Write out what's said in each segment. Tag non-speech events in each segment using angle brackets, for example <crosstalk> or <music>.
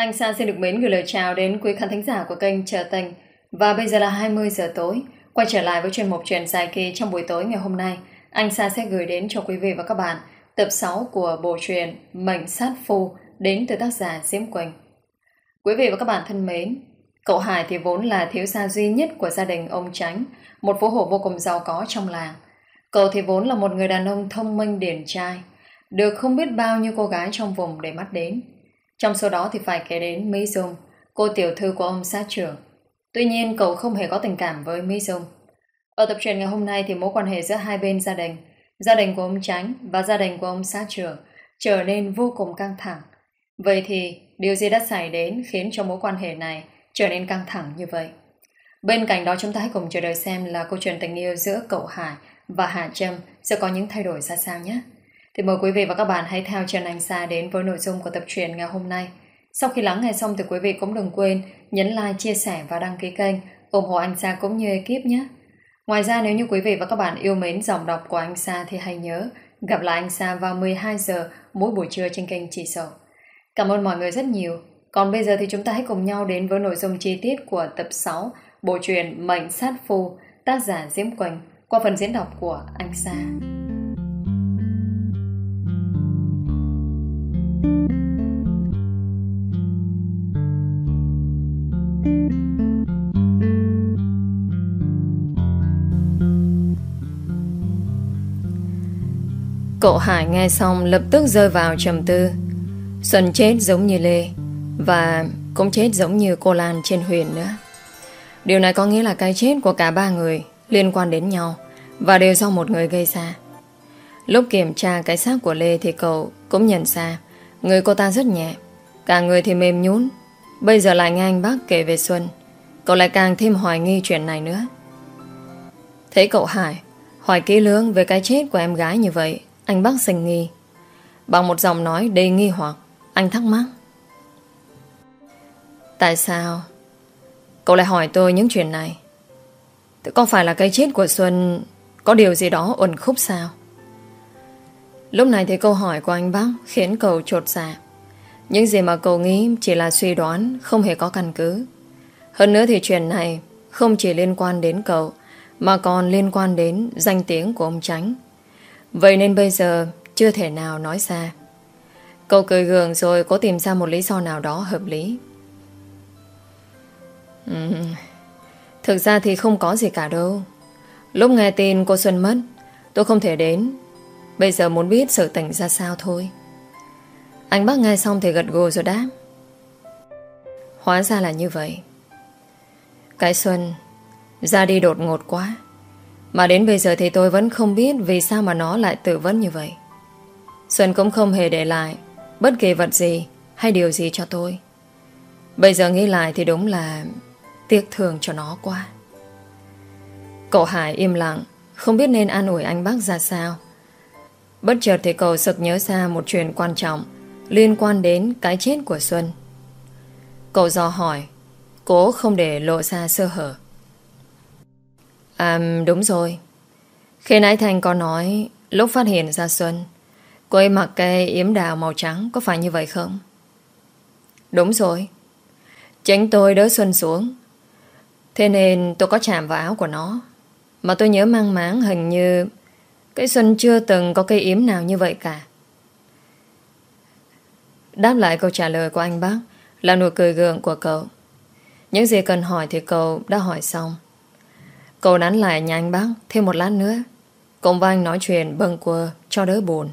Anh Sa xin được mến gửi lời chào đến quý khán thính giả của kênh Trở Tình. Và bây giờ là 20 giờ tối. Quay trở lại với chuyên mục truyền dài kỳ trong buổi tối ngày hôm nay. Anh Sa sẽ gửi đến cho quý vị và các bạn tập 6 của bộ truyền Mệnh Sát Phu đến từ tác giả Diễm Quỳnh. Quý vị và các bạn thân mến, cậu Hải thì vốn là thiếu gia duy nhất của gia đình ông Tránh, một phố hộ vô cùng giàu có trong làng. Cậu thì vốn là một người đàn ông thông minh điển trai, được không biết bao nhiêu cô gái trong vùng để mắt đến. Trong số đó thì phải kể đến Mỹ Dung, cô tiểu thư của ông sát trưởng. Tuy nhiên cậu không hề có tình cảm với Mỹ Dung. Ở tập truyện ngày hôm nay thì mối quan hệ giữa hai bên gia đình, gia đình của ông Tránh và gia đình của ông sát trưởng trở nên vô cùng căng thẳng. Vậy thì điều gì đã xảy đến khiến cho mối quan hệ này trở nên căng thẳng như vậy? Bên cạnh đó chúng ta hãy cùng chờ đợi xem là câu chuyện tình yêu giữa cậu Hải và Hà Trâm sẽ có những thay đổi ra sao nhé. Thì mời quý vị và các bạn hãy theo chân anh Sa đến với nội dung của tập truyện ngày hôm nay. Sau khi lắng nghe xong thì quý vị cũng đừng quên nhấn like, chia sẻ và đăng ký kênh ủng hộ anh Sa cũng như ekip nhé. Ngoài ra nếu như quý vị và các bạn yêu mến dòng đọc của anh Sa thì hãy nhớ gặp lại anh Sa vào 12 giờ mỗi buổi trưa trên kênh Chỉ Sầu. Cảm ơn mọi người rất nhiều. Còn bây giờ thì chúng ta hãy cùng nhau đến với nội dung chi tiết của tập 6 bộ truyện Mệnh Sát Phu tác giả Diễm Quỳnh qua phần diễn đọc của anh Sa. Cậu Hải nghe xong lập tức rơi vào trầm tư. Xuân chết giống như Lê và cũng chết giống như cô Lan trên huyền nữa. Điều này có nghĩa là cái chết của cả ba người liên quan đến nhau và đều do một người gây ra. Lúc kiểm tra cái xác của Lê thì cậu cũng nhận ra người cô ta rất nhẹ, cả người thì mềm nhún. Bây giờ lại nghe anh bác kể về Xuân, cậu lại càng thêm hoài nghi chuyện này nữa. Thấy cậu Hải hỏi kỹ lưỡng về cái chết của em gái như vậy, anh bác sinh nghi. Bằng một giọng nói đầy nghi hoặc, anh thắc mắc. Tại sao cậu lại hỏi tôi những chuyện này? Có phải là cái chết của Xuân có điều gì đó ẩn khúc sao? Lúc này thì câu hỏi của anh bác khiến cậu trột dạ. Những gì mà cậu nghĩ chỉ là suy đoán, không hề có căn cứ. Hơn nữa thì chuyện này không chỉ liên quan đến cậu, mà còn liên quan đến danh tiếng của ông Tránh. Vậy nên bây giờ chưa thể nào nói ra. Cậu cười gượng rồi cố tìm ra một lý do nào đó hợp lý. Uhm, thực ra thì không có gì cả đâu. Lúc nghe tin cô Xuân mất, tôi không thể đến. Bây giờ muốn biết sự tình ra sao thôi. Anh bác nghe xong thì gật gù rồi đáp. Hóa ra là như vậy. Cái Xuân ra đi đột ngột quá. Mà đến bây giờ thì tôi vẫn không biết vì sao mà nó lại tự vấn như vậy. Xuân cũng không hề để lại bất kỳ vật gì hay điều gì cho tôi. Bây giờ nghĩ lại thì đúng là tiếc thương cho nó quá. Cậu Hải im lặng, không biết nên an ủi anh bác ra sao. Bất chợt thì cậu sực nhớ ra một chuyện quan trọng liên quan đến cái chết của Xuân. Cậu dò hỏi, cố không để lộ ra sơ hở. À đúng rồi. Khi nãy thanh có nói, Lúc phát hiện ra Xuân, Cô ấy mặc cây yếm đào màu trắng Có phải như vậy không? Đúng rồi. Chính tôi đỡ Xuân xuống. Thế nên tôi có chạm vào áo của nó. Mà tôi nhớ mang máng hình như Cái Xuân chưa từng có cây yếm nào như vậy cả. Đáp lại câu trả lời của anh bác Là nụ cười gượng của cậu. Những gì cần hỏi thì cậu đã hỏi xong. Cậu nán lại nhà anh bác, thêm một lát nữa. Cùng với anh nói chuyện bâng quơ cho đỡ buồn.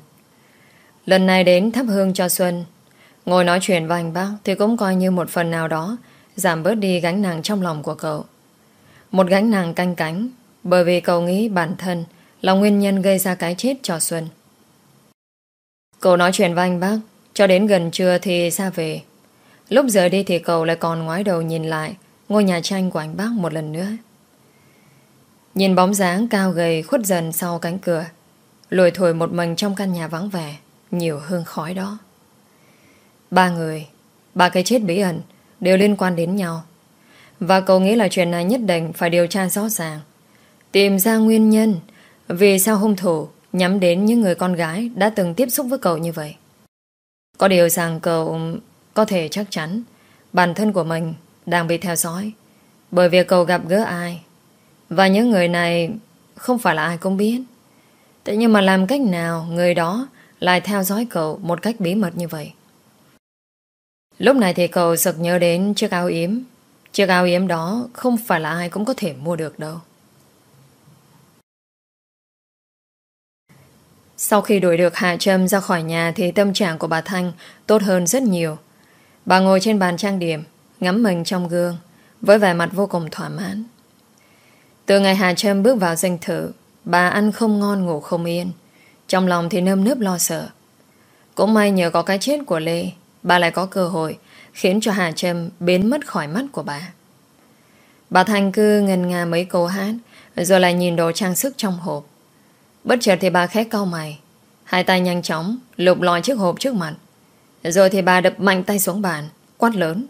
Lần này đến thắp hương cho Xuân. Ngồi nói chuyện với anh bác thì cũng coi như một phần nào đó, giảm bớt đi gánh nặng trong lòng của cậu. Một gánh nặng canh cánh, bởi vì cậu nghĩ bản thân là nguyên nhân gây ra cái chết cho Xuân. Cậu nói chuyện với anh bác, cho đến gần trưa thì ra về. Lúc rời đi thì cậu lại còn ngoái đầu nhìn lại ngôi nhà tranh của anh bác một lần nữa. Nhìn bóng dáng cao gầy khuất dần sau cánh cửa Lùi thổi một mình trong căn nhà vắng vẻ, Nhiều hương khói đó. Ba người, Ba cái chết bí ẩn, Đều liên quan đến nhau. Và cậu nghĩ là chuyện này nhất định phải điều tra rõ ràng, Tìm ra nguyên nhân Vì sao hung thủ Nhắm đến những người con gái Đã từng tiếp xúc với cậu như vậy. Có điều rằng cậu Có thể chắc chắn bản thân của mình đang bị theo dõi bởi việc cậu gặp gỡ ai. Và những người này không phải là ai cũng biết. Thế nhưng mà làm cách nào người đó lại theo dõi cậu một cách bí mật như vậy? Lúc này thì cậu sực nhớ đến chiếc áo yếm. Chiếc áo yếm đó không phải là ai cũng có thể mua được đâu. Sau khi đuổi được Hạ Trâm ra khỏi nhà thì tâm trạng của bà Thanh tốt hơn rất nhiều. Bà ngồi trên bàn trang điểm, ngắm mình trong gương, với vẻ mặt vô cùng thỏa mãn. Từ ngày Hà Trâm bước vào danh thự, bà ăn không ngon ngủ không yên. Trong lòng thì nơm nớp lo sợ. Cũng may nhờ có cái chết của Lê, bà lại có cơ hội khiến cho Hà Trâm biến mất khỏi mắt của bà. Bà Thanh cư ngần nga mấy câu hát, rồi lại nhìn đồ trang sức trong hộp. Bất chợt thì bà khẽ cau mày, hai tay nhanh chóng lục lọi chiếc hộp trước mặt. Rồi thì bà đập mạnh tay xuống bàn, quát lớn.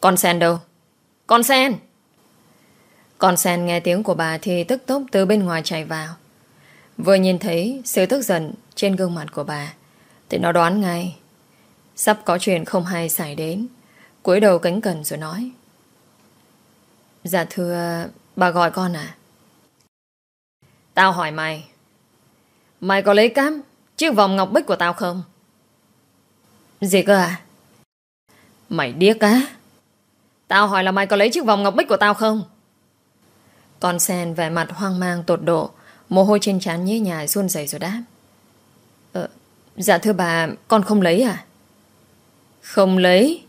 Con sen đâu? Con sen! Còn sen nghe tiếng của bà thì tức tốc từ bên ngoài chạy vào. Vừa nhìn thấy sự tức giận trên gương mặt của bà thì nó đoán ngay sắp có chuyện không hay xảy đến. cúi đầu cánh cần rồi nói. Dạ thưa, bà gọi con à? Tao hỏi mày. Mày có lấy cám chiếc vòng ngọc bích của tao không? Gì cơ à? Mày điếc á? Tao hỏi là mày có lấy chiếc vòng ngọc bích của tao không? Con sen vẻ mặt hoang mang tột độ Mồ hôi trên trán nhế nhài run rẩy rồi đáp. Ờ, Dạ thưa bà Con không lấy à? Không lấy?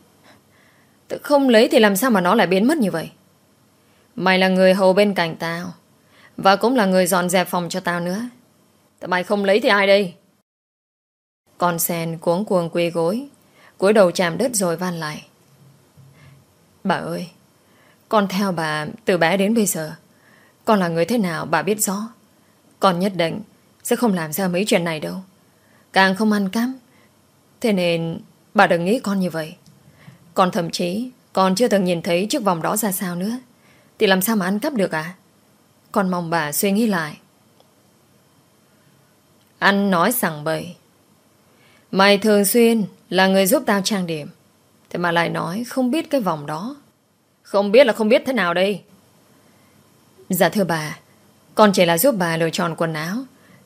Tự không lấy thì làm sao mà nó lại biến mất như vậy? Mày là người hầu bên cạnh tao Và cũng là người dọn dẹp phòng cho tao nữa. Tại mày không lấy thì ai đây? Con sen cuống cuồng quỳ gối cúi đầu chạm đất rồi van lại. Bà ơi Con theo bà từ bé đến bây giờ con là người thế nào, bà biết rõ. Con nhất định Sẽ không làm ra mấy chuyện này đâu. Càng không ăn cắp Thế nên bà đừng nghĩ con như vậy. Con thậm chí Con chưa từng nhìn thấy chiếc vòng đó ra sao nữa. Thì làm sao mà ăn cắp được à? Con mong bà suy nghĩ lại. Anh nói sẵn bậy. Mày thường xuyên Là người giúp tao trang điểm, Thế mà lại nói không biết cái vòng đó. Không biết là không biết thế nào đây. Dạ thưa bà, Con chỉ là giúp bà lựa chọn quần áo,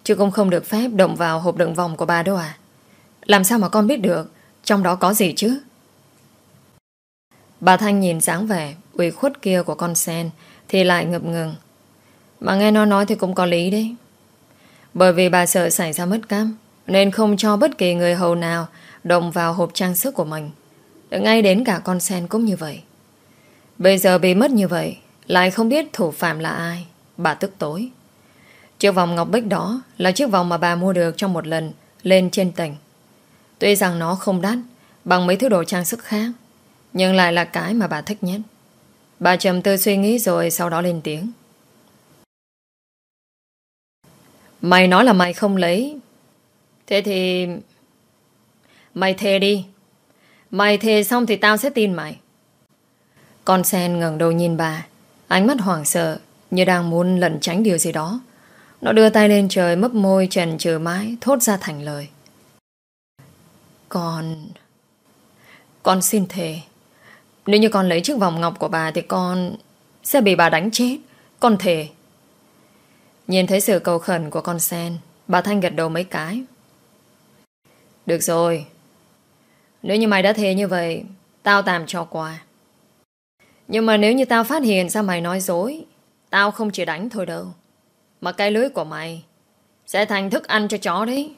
Chứ cũng không được phép động vào hộp đựng vòng của bà đâu à Làm sao mà con biết được Trong đó có gì chứ? Bà Thanh nhìn dáng vẻ ủy khuất kia của con sen Thì lại ngập ngừng. Mà nghe nó nói thì cũng có lý đấy. Bởi vì bà sợ xảy ra mất cam Nên không cho bất kỳ người hầu nào Động vào hộp trang sức của mình. Ngay đến cả con sen cũng như vậy. Bây giờ bị mất như vậy lại không biết thủ phạm là ai. Bà tức tối. Chiếc vòng ngọc bích đó Là chiếc vòng mà bà mua được trong một lần, Lên trên tỉnh Tuy rằng nó không đắt, Bằng mấy thứ đồ trang sức khác, Nhưng lại là cái mà bà thích nhất. Bà trầm tư suy nghĩ rồi Sau đó lên tiếng. Mày nói là mày không lấy. Thế thì Mày thề đi. Mày thề xong thì tao sẽ tin mày. Con sen ngẩng đầu nhìn bà. Ánh mắt hoảng sợ, Như đang muốn lẩn tránh điều gì đó. Nó đưa tay lên trời, mấp môi trần trừ mãi, Thốt ra thành lời. Con Con xin thề, Nếu như con lấy chiếc vòng ngọc của bà Thì con sẽ bị bà đánh chết, Con thề. Nhìn thấy sự cầu khẩn của con sen, Bà Thanh gật đầu mấy cái. Được rồi, Nếu như mày đã thề như vậy, Tao tạm cho qua. Nhưng mà nếu như tao phát hiện ra mày nói dối, Tao không chỉ đánh thôi đâu. Mà cái lưới của mày Sẽ thành thức ăn cho chó đấy.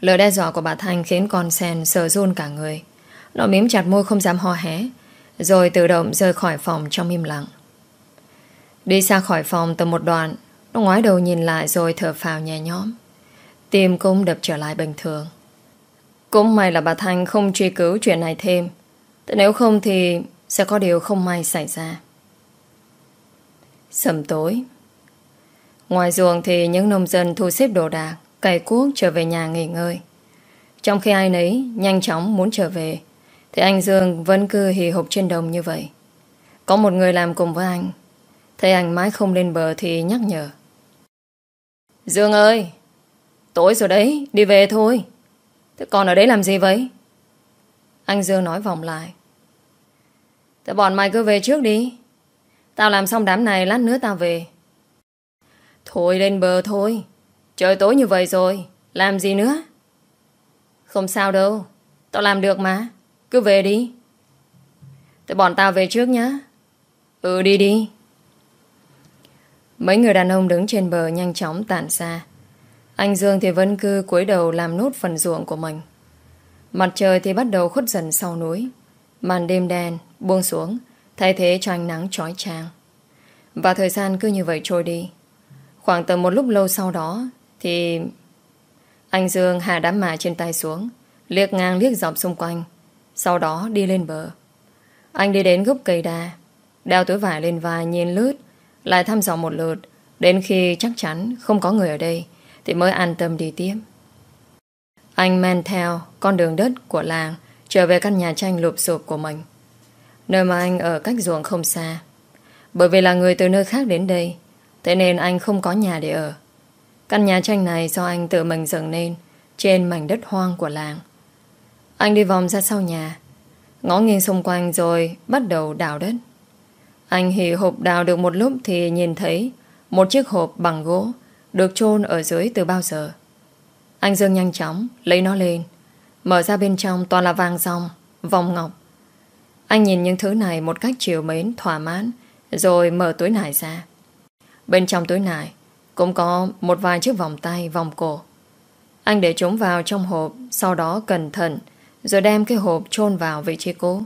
Lời đe dọa của bà Thanh Khiến con sen sờ run cả người. Nó miếm chặt môi không dám ho hé, Rồi tự động rời khỏi phòng trong im lặng. Đi xa khỏi phòng tầm một đoạn, Nó ngoái đầu nhìn lại rồi thở phào nhẹ nhõm. Tim cũng đập trở lại bình thường. Cũng may là bà Thanh không truy cứu chuyện này thêm. Nếu không thì sẽ có điều không may xảy ra. Sầm tối. Ngoài ruộng thì những nông dân thu xếp đồ đạc Cày cuốc trở về nhà nghỉ ngơi. Trong khi ai nấy Nhanh chóng muốn trở về Thì anh Dương vẫn cứ hì hục trên đồng như vậy. Có một người làm cùng với anh. Thấy anh mãi không lên bờ Thì nhắc nhở. Dương ơi Tối rồi đấy, đi về thôi. Thế còn ở đấy làm gì vậy? Anh Dương nói vòng lại. Thế bọn mày cứ về trước đi. Tao làm xong đám này, lát nữa tao về. Thôi, lên bờ thôi. Trời tối như vậy rồi. Làm gì nữa? Không sao đâu. Tao làm được mà. Cứ về đi. Thế bọn tao về trước nhá. Ừ đi đi. Mấy người đàn ông đứng trên bờ nhanh chóng tản xa. Anh Dương thì vẫn cứ cúi đầu làm nốt phần ruộng của mình. Mặt trời thì bắt đầu khuất dần sau núi. Màn đêm đen buông xuống, thay thế cho ánh nắng trói trang. Và thời gian cứ như vậy trôi đi. Khoảng tầm một lúc lâu sau đó thì anh Dương hạ đám mạ trên tay xuống, liếc ngang liếc dọc xung quanh, sau đó đi lên bờ. Anh đi đến gốc cây đa, đeo túi vải lên vai nhìn lướt, lại thăm dò một lượt, đến khi chắc chắn không có người ở đây thì mới an tâm đi tiếp. Anh men theo con đường đất của làng trở về căn nhà tranh lụp sụp của mình. Nơi mà anh ở cách ruộng không xa. Bởi vì là người từ nơi khác đến đây, thế nên anh không có nhà để ở. Căn nhà tranh này do anh tự mình dựng nên trên mảnh đất hoang của làng. Anh đi vòng ra sau nhà, ngó nghiêng xung quanh rồi bắt đầu đào đất. Anh hì hộp đào được một lúc thì nhìn thấy một chiếc hộp bằng gỗ được chôn ở dưới từ bao giờ. Anh Dương nhanh chóng lấy nó lên, mở ra bên trong toàn là vàng ròng, vòng ngọc. Anh nhìn những thứ này một cách chiều mến, thỏa mãn, rồi mở túi nải ra. Bên trong túi nải cũng có một vài chiếc vòng tay, vòng cổ. Anh để chúng vào trong hộp, sau đó cẩn thận, rồi đem cái hộp chôn vào vị trí cũ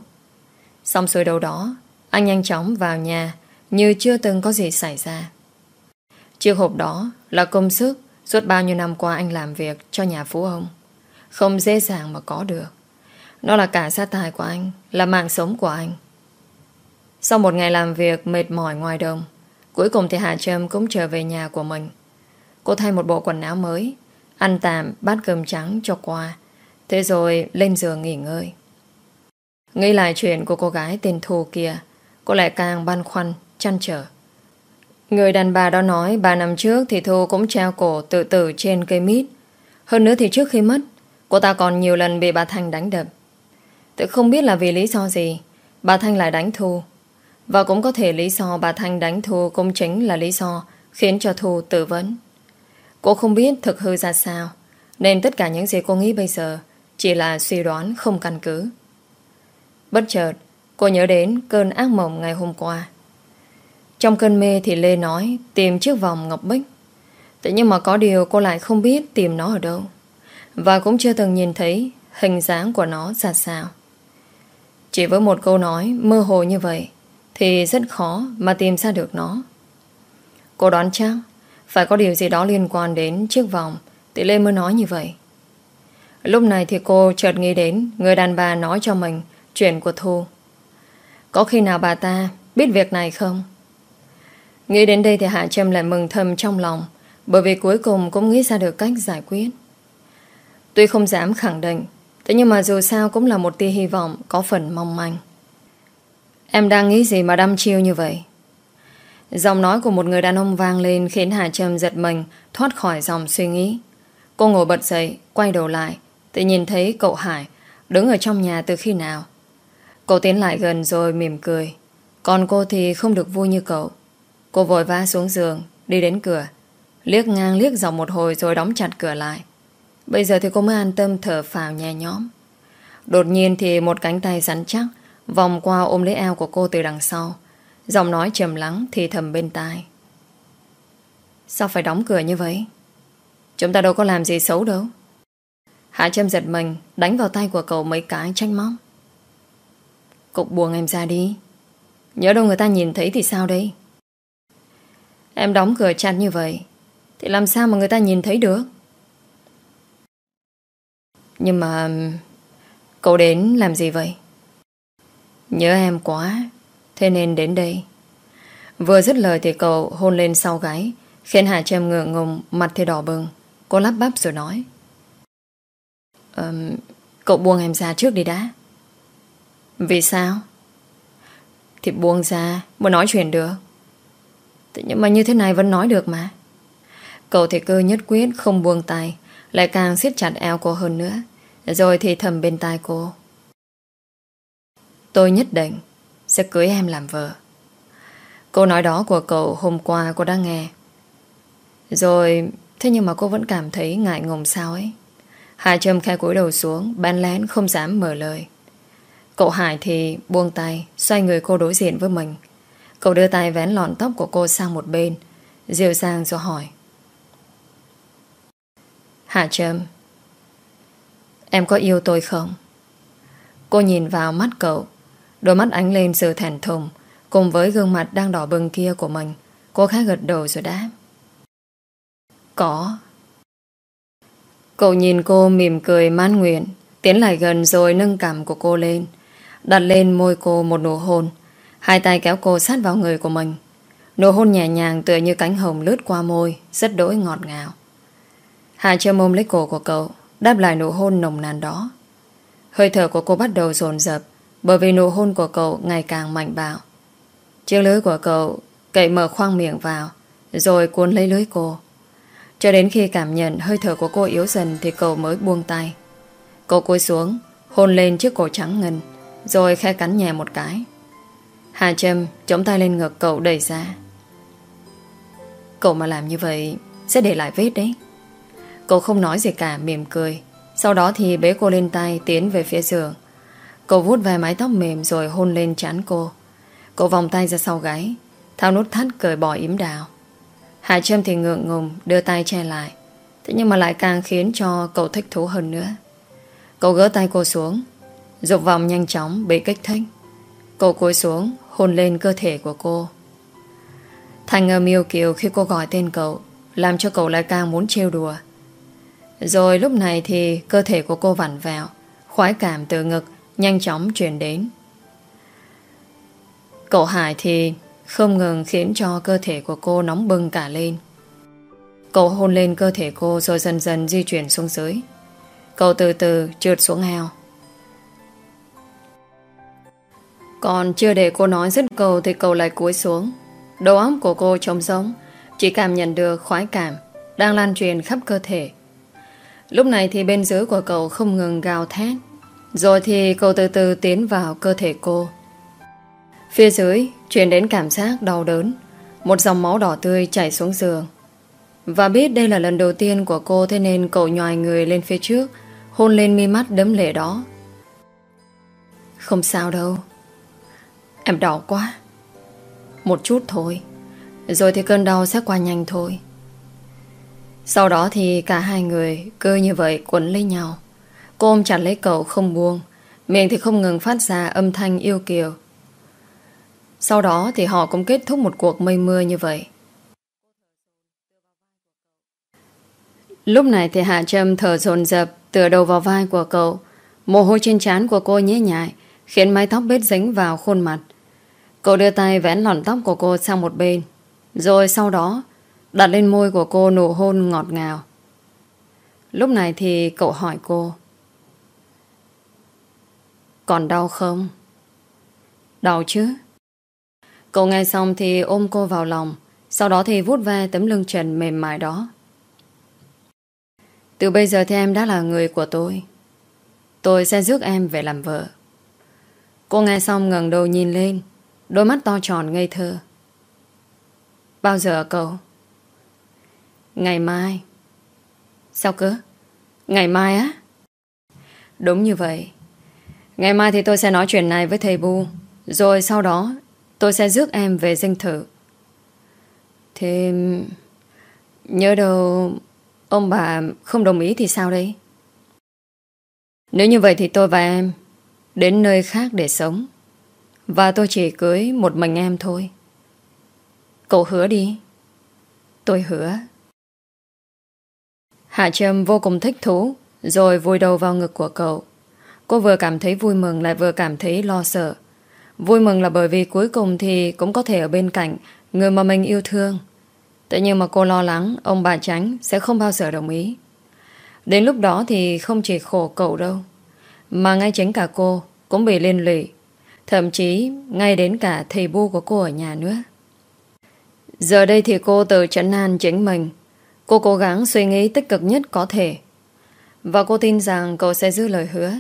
Xong xuôi đâu đó, anh nhanh chóng vào nhà, như chưa từng có gì xảy ra. Chiếc hộp đó là công sức suốt bao nhiêu năm qua anh làm việc cho nhà phú ông. Không dễ dàng mà có được. Nó là cả gia tài của anh, là mạng sống của anh. Sau một ngày làm việc mệt mỏi ngoài đồng, cuối cùng thì Hà Trâm cũng trở về nhà của mình. Cô thay một bộ quần áo mới, ăn tạm bát cơm trắng cho qua, thế rồi lên giường nghỉ ngơi. Nghĩ lại chuyện của cô gái tên Thu kia, cô lại càng băn khoăn, chăn trở. Người đàn bà đó nói ba năm trước thì Thu cũng treo cổ tự tử trên cây mít. Hơn nữa thì trước khi mất, cô ta còn nhiều lần bị bà Thanh đánh đập. Tự không biết là vì lý do gì bà Thanh lại đánh Thu. Và cũng có thể lý do bà Thanh đánh Thu cũng chính là lý do khiến cho Thu tự vấn. Cô không biết thực hư ra sao, nên tất cả những gì cô nghĩ bây giờ chỉ là suy đoán không căn cứ. Bất chợt, cô nhớ đến cơn ác mộng ngày hôm qua. Trong cơn mê thì Lê nói tìm chiếc vòng ngọc bích. Thế nhưng mà có điều cô lại không biết tìm nó ở đâu. Và cũng chưa từng nhìn thấy hình dáng của nó ra sao. Chỉ với một câu nói mơ hồ như vậy thì rất khó mà tìm ra được nó. Cô đoán chắc phải có điều gì đó liên quan đến chiếc vòng thì Lê mới nói như vậy. Lúc này thì cô chợt nghĩ đến người đàn bà nói cho mình chuyện của Thu. Có khi nào bà ta biết việc này không? Nghĩ đến đây thì Hạ Trâm lại mừng thầm trong lòng, bởi vì cuối cùng cũng nghĩ ra được cách giải quyết. Tuy không dám khẳng định Thế nhưng mà dù sao cũng là một tia hy vọng Có phần mong manh. Em đang nghĩ gì mà đăm chiêu như vậy? Giọng nói của một người đàn ông vang lên Khiến Hà Trâm giật mình Thoát khỏi dòng suy nghĩ. Cô ngồi bật dậy, quay đầu lại Thì nhìn thấy cậu Hải Đứng ở trong nhà từ khi nào. Cô tiến lại gần rồi mỉm cười. Còn cô thì không được vui như cậu. Cô vội vã xuống giường Đi đến cửa. Liếc ngang liếc dòng một hồi rồi đóng chặt cửa lại. Bây giờ thì cô mới an tâm thở phào nhẹ nhõm. Đột nhiên thì một cánh tay rắn chắc vòng qua ôm lấy eo của cô từ đằng sau. Giọng nói trầm lắng thì thầm bên tai. Sao phải đóng cửa như vậy? Chúng ta đâu có làm gì xấu đâu. Hạ Trâm giật mình, đánh vào tay của cậu mấy cái tranh móc. Cục buồn em ra đi. Nhớ đâu người ta nhìn thấy thì sao đây? Em đóng cửa chặt như vậy, thì làm sao mà người ta nhìn thấy được? Nhưng mà Cậu đến làm gì vậy? Nhớ em quá Thế nên đến đây. Vừa dứt lời thì cậu hôn lên sau gáy Khiến Hà Trâm ngựa ngùng Mặt thì đỏ bừng. Cô lắp bắp rồi nói. Um, Cậu buông em ra trước đi đã. Vì sao? Thì buông ra Mới nói chuyện được. Nhưng mà như thế này vẫn nói được mà. Cậu thì cơ nhất quyết không buông tay lại càng siết chặt eo cô hơn nữa Rồi thì thầm bên tai cô tôi nhất định sẽ cưới em làm vợ. Câu nói đó của cậu hôm qua cô đã nghe. Rồi, thế nhưng mà cô vẫn cảm thấy ngại ngùng sao ấy. Hải Trâm khai cúi đầu xuống, ban lén không dám mở lời. Cậu Hải thì buông tay, xoay người cô đối diện với mình. Cậu đưa tay vén lọn tóc của cô sang một bên, dịu dàng rồi hỏi. Hạ Trâm, em có yêu tôi không? Cô nhìn vào mắt cậu, đôi mắt ánh lên sự thèn thùng, cùng với gương mặt đang đỏ bừng kia của mình. Cô khá gật đầu rồi đáp. Có. Cậu nhìn cô mỉm cười man nguyện, tiến lại gần rồi nâng cằm của cô lên, đặt lên môi cô một nụ hôn, hai tay kéo cô sát vào người của mình. Nụ hôn nhẹ nhàng tựa như cánh hồng lướt qua môi, rất đỗi ngọt ngào. Hà châm ôm lấy cổ của cậu, đáp lại nụ hôn nồng nàn đó. Hơi thở của cô bắt đầu dồn dập, bởi vì nụ hôn của cậu ngày càng mạnh bạo. Chiếc lưới của cậu cậy mở khoang miệng vào, rồi cuốn lấy lưới cô. Cho đến khi cảm nhận hơi thở của cô yếu dần thì cậu mới buông tay. Cậu cúi xuống, hôn lên chiếc cổ trắng ngần, rồi khe cắn nhẹ một cái. Hà Trâm chống tay lên ngực cậu đẩy ra. Cậu mà làm như vậy sẽ để lại vết đấy. Cậu không nói gì cả mỉm cười. Sau đó thì bế cô lên tay tiến về phía giường. Cậu vút vài mái tóc mềm rồi hôn lên chán cô. Cậu vòng tay ra sau gáy, thao nút thắt cởi bỏ yếm đào. Hạ Trâm thì ngượng ngùng đưa tay che lại Thế nhưng mà lại càng khiến cho cậu thích thú hơn nữa Cậu gỡ tay cô xuống Dục vòng nhanh chóng bị kích thích Cậu cúi xuống Hôn lên cơ thể của cô Thành ngờ miêu kiều khi cô gọi tên cậu Làm cho cậu lại càng muốn trêu đùa rồi lúc này thì Cơ thể của cô vặn vào Khoái cảm từ ngực Nhanh chóng truyền đến. Cậu Hải thì không ngừng khiến cho cơ thể của cô nóng bừng cả lên. Cậu hôn lên cơ thể cô Rồi dần dần di chuyển xuống dưới. Cậu từ từ trượt xuống heo. Còn chưa để cô nói dứt câu Thì cậu lại cúi xuống. Đầu óc của cô trống giống Chỉ cảm nhận được khoái cảm Đang lan truyền khắp cơ thể. Lúc này thì bên dưới của cậu không ngừng gào thét. Rồi thì cậu từ từ tiến vào cơ thể cô. Phía dưới, Chuyển đến cảm giác đau đớn. Một dòng máu đỏ tươi chảy xuống giường. Và biết đây là lần đầu tiên của cô, Thế nên cậu nhòi người lên phía trước, Hôn lên mi mắt đấm lệ đó. Không sao đâu. Em đau quá. Một chút thôi. Rồi thì cơn đau sẽ qua nhanh thôi. Sau đó thì cả hai người Cứ như vậy quấn lấy nhau Cô ôm chặt lấy cậu không buông, Miệng thì không ngừng phát ra âm thanh yêu kiều sau đó thì họ cũng kết thúc một cuộc mây mưa như vậy. Lúc này thì Hạ Trâm thở dồn dập, tựa đầu vào vai của cậu. Mồ hôi trên trán của cô nhễ nhại, khiến mái tóc bết dính vào khuôn mặt. Cậu đưa tay vén lọn tóc của cô sang một bên. Rồi sau đó đặt lên môi của cô nụ hôn ngọt ngào. Lúc này thì cậu hỏi cô, Còn đau không? Đau chứ? Cậu nghe xong thì ôm cô vào lòng, Sau đó thì vút ve tấm lưng trần mềm mại đó Từ bây giờ thì em đã là người của tôi Tôi sẽ rước em về làm vợ Cô nghe xong ngẩng đầu nhìn lên, Đôi mắt to tròn ngây thơ Bao giờ cậu? Ngày mai. Sao cơ? Ngày mai á? Đúng như vậy. Ngày mai thì tôi sẽ nói chuyện này với thầy Bu. Rồi sau đó, Tôi sẽ rước em về danh thử Thì, Nhớ đâu Ông bà không đồng ý thì sao đây? Nếu như vậy thì tôi và em Đến nơi khác để sống. Và tôi chỉ cưới một mình em thôi. Cậu hứa đi. Tôi hứa. Hạ Trâm vô cùng thích thú Rồi vùi đầu vào ngực của cậu Cô vừa cảm thấy vui mừng Lại vừa cảm thấy lo sợ Vui mừng là bởi vì cuối cùng thì cũng có thể ở bên cạnh người mà mình yêu thương. Tự nhiên mà cô lo lắng ông bà tránh sẽ không bao giờ đồng ý. Đến lúc đó thì không chỉ khổ cậu đâu, mà ngay chính cả cô cũng bị liên lụy. Thậm chí ngay đến cả thầy bu của cô ở nhà nữa. Giờ đây thì cô tự chấn an chính mình. Cô cố gắng suy nghĩ tích cực nhất có thể. Và cô tin rằng cậu sẽ giữ lời hứa,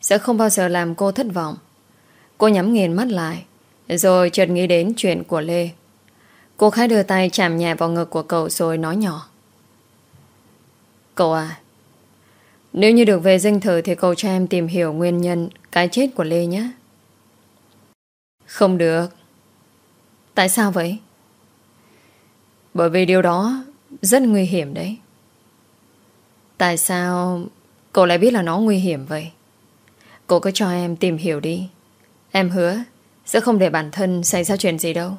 sẽ không bao giờ làm cô thất vọng. Cô nhắm nghiền mắt lại Rồi chợt nghĩ đến chuyện của Lê. Cô khá đưa tay chạm nhẹ vào ngực của cậu Rồi nói nhỏ. Cậu à Nếu như được về dinh thự Thì cậu cho em tìm hiểu nguyên nhân Cái chết của Lê nhé. Không được. Tại sao vậy? Bởi vì điều đó rất nguy hiểm đấy. Tại sao Cậu lại biết là nó nguy hiểm vậy? Cô cứ cho em tìm hiểu đi. Em hứa Sẽ không để bản thân xảy ra chuyện gì đâu.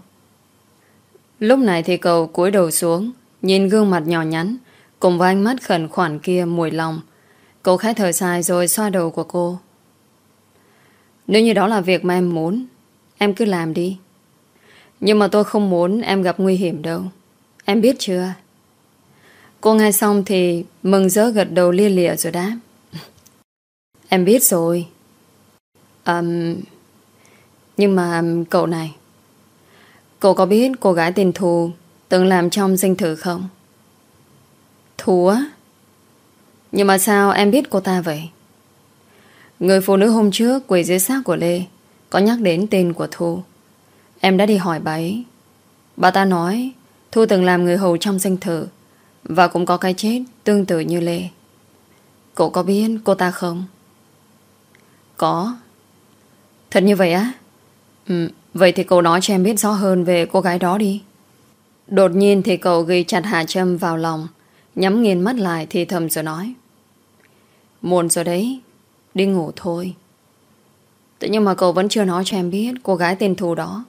Lúc này thì cậu cúi đầu xuống Nhìn gương mặt nhỏ nhắn Cùng với ánh mắt khẩn khoản kia mùi lòng. Cậu khẽ thở dài rồi xoa đầu của cô. Nếu như đó là việc mà em muốn Em cứ làm đi. Nhưng mà tôi không muốn em gặp nguy hiểm đâu. Em biết chưa Cô nghe xong thì Mừng rỡ gật đầu lia lịa rồi đáp. Em biết rồi. Um, Nhưng mà cậu này Cậu có biết cô gái tên Thù Từng làm trong danh thử không? Thù á? Nhưng mà sao em biết cô ta vậy? Người phụ nữ hôm trước Quỳ dưới xác của Lê Có nhắc đến tên của Thu. Em đã đi hỏi bà ấy. Bà ta nói Thu từng làm người hầu trong danh thử. Và cũng có cái chết tương tự như Lê. Cậu có biết cô ta không? Có. Thật như vậy á? Ừ Vậy thì cậu nói cho em biết rõ hơn về cô gái đó đi. Đột nhiên thì cậu ghi chặt Hà Trâm vào lòng, Nhắm nghiền mắt lại thì thầm rồi nói. Muộn rồi đấy, Đi ngủ thôi. Tự nhiên mà cậu vẫn chưa nói cho em biết Cô gái tên thù đó.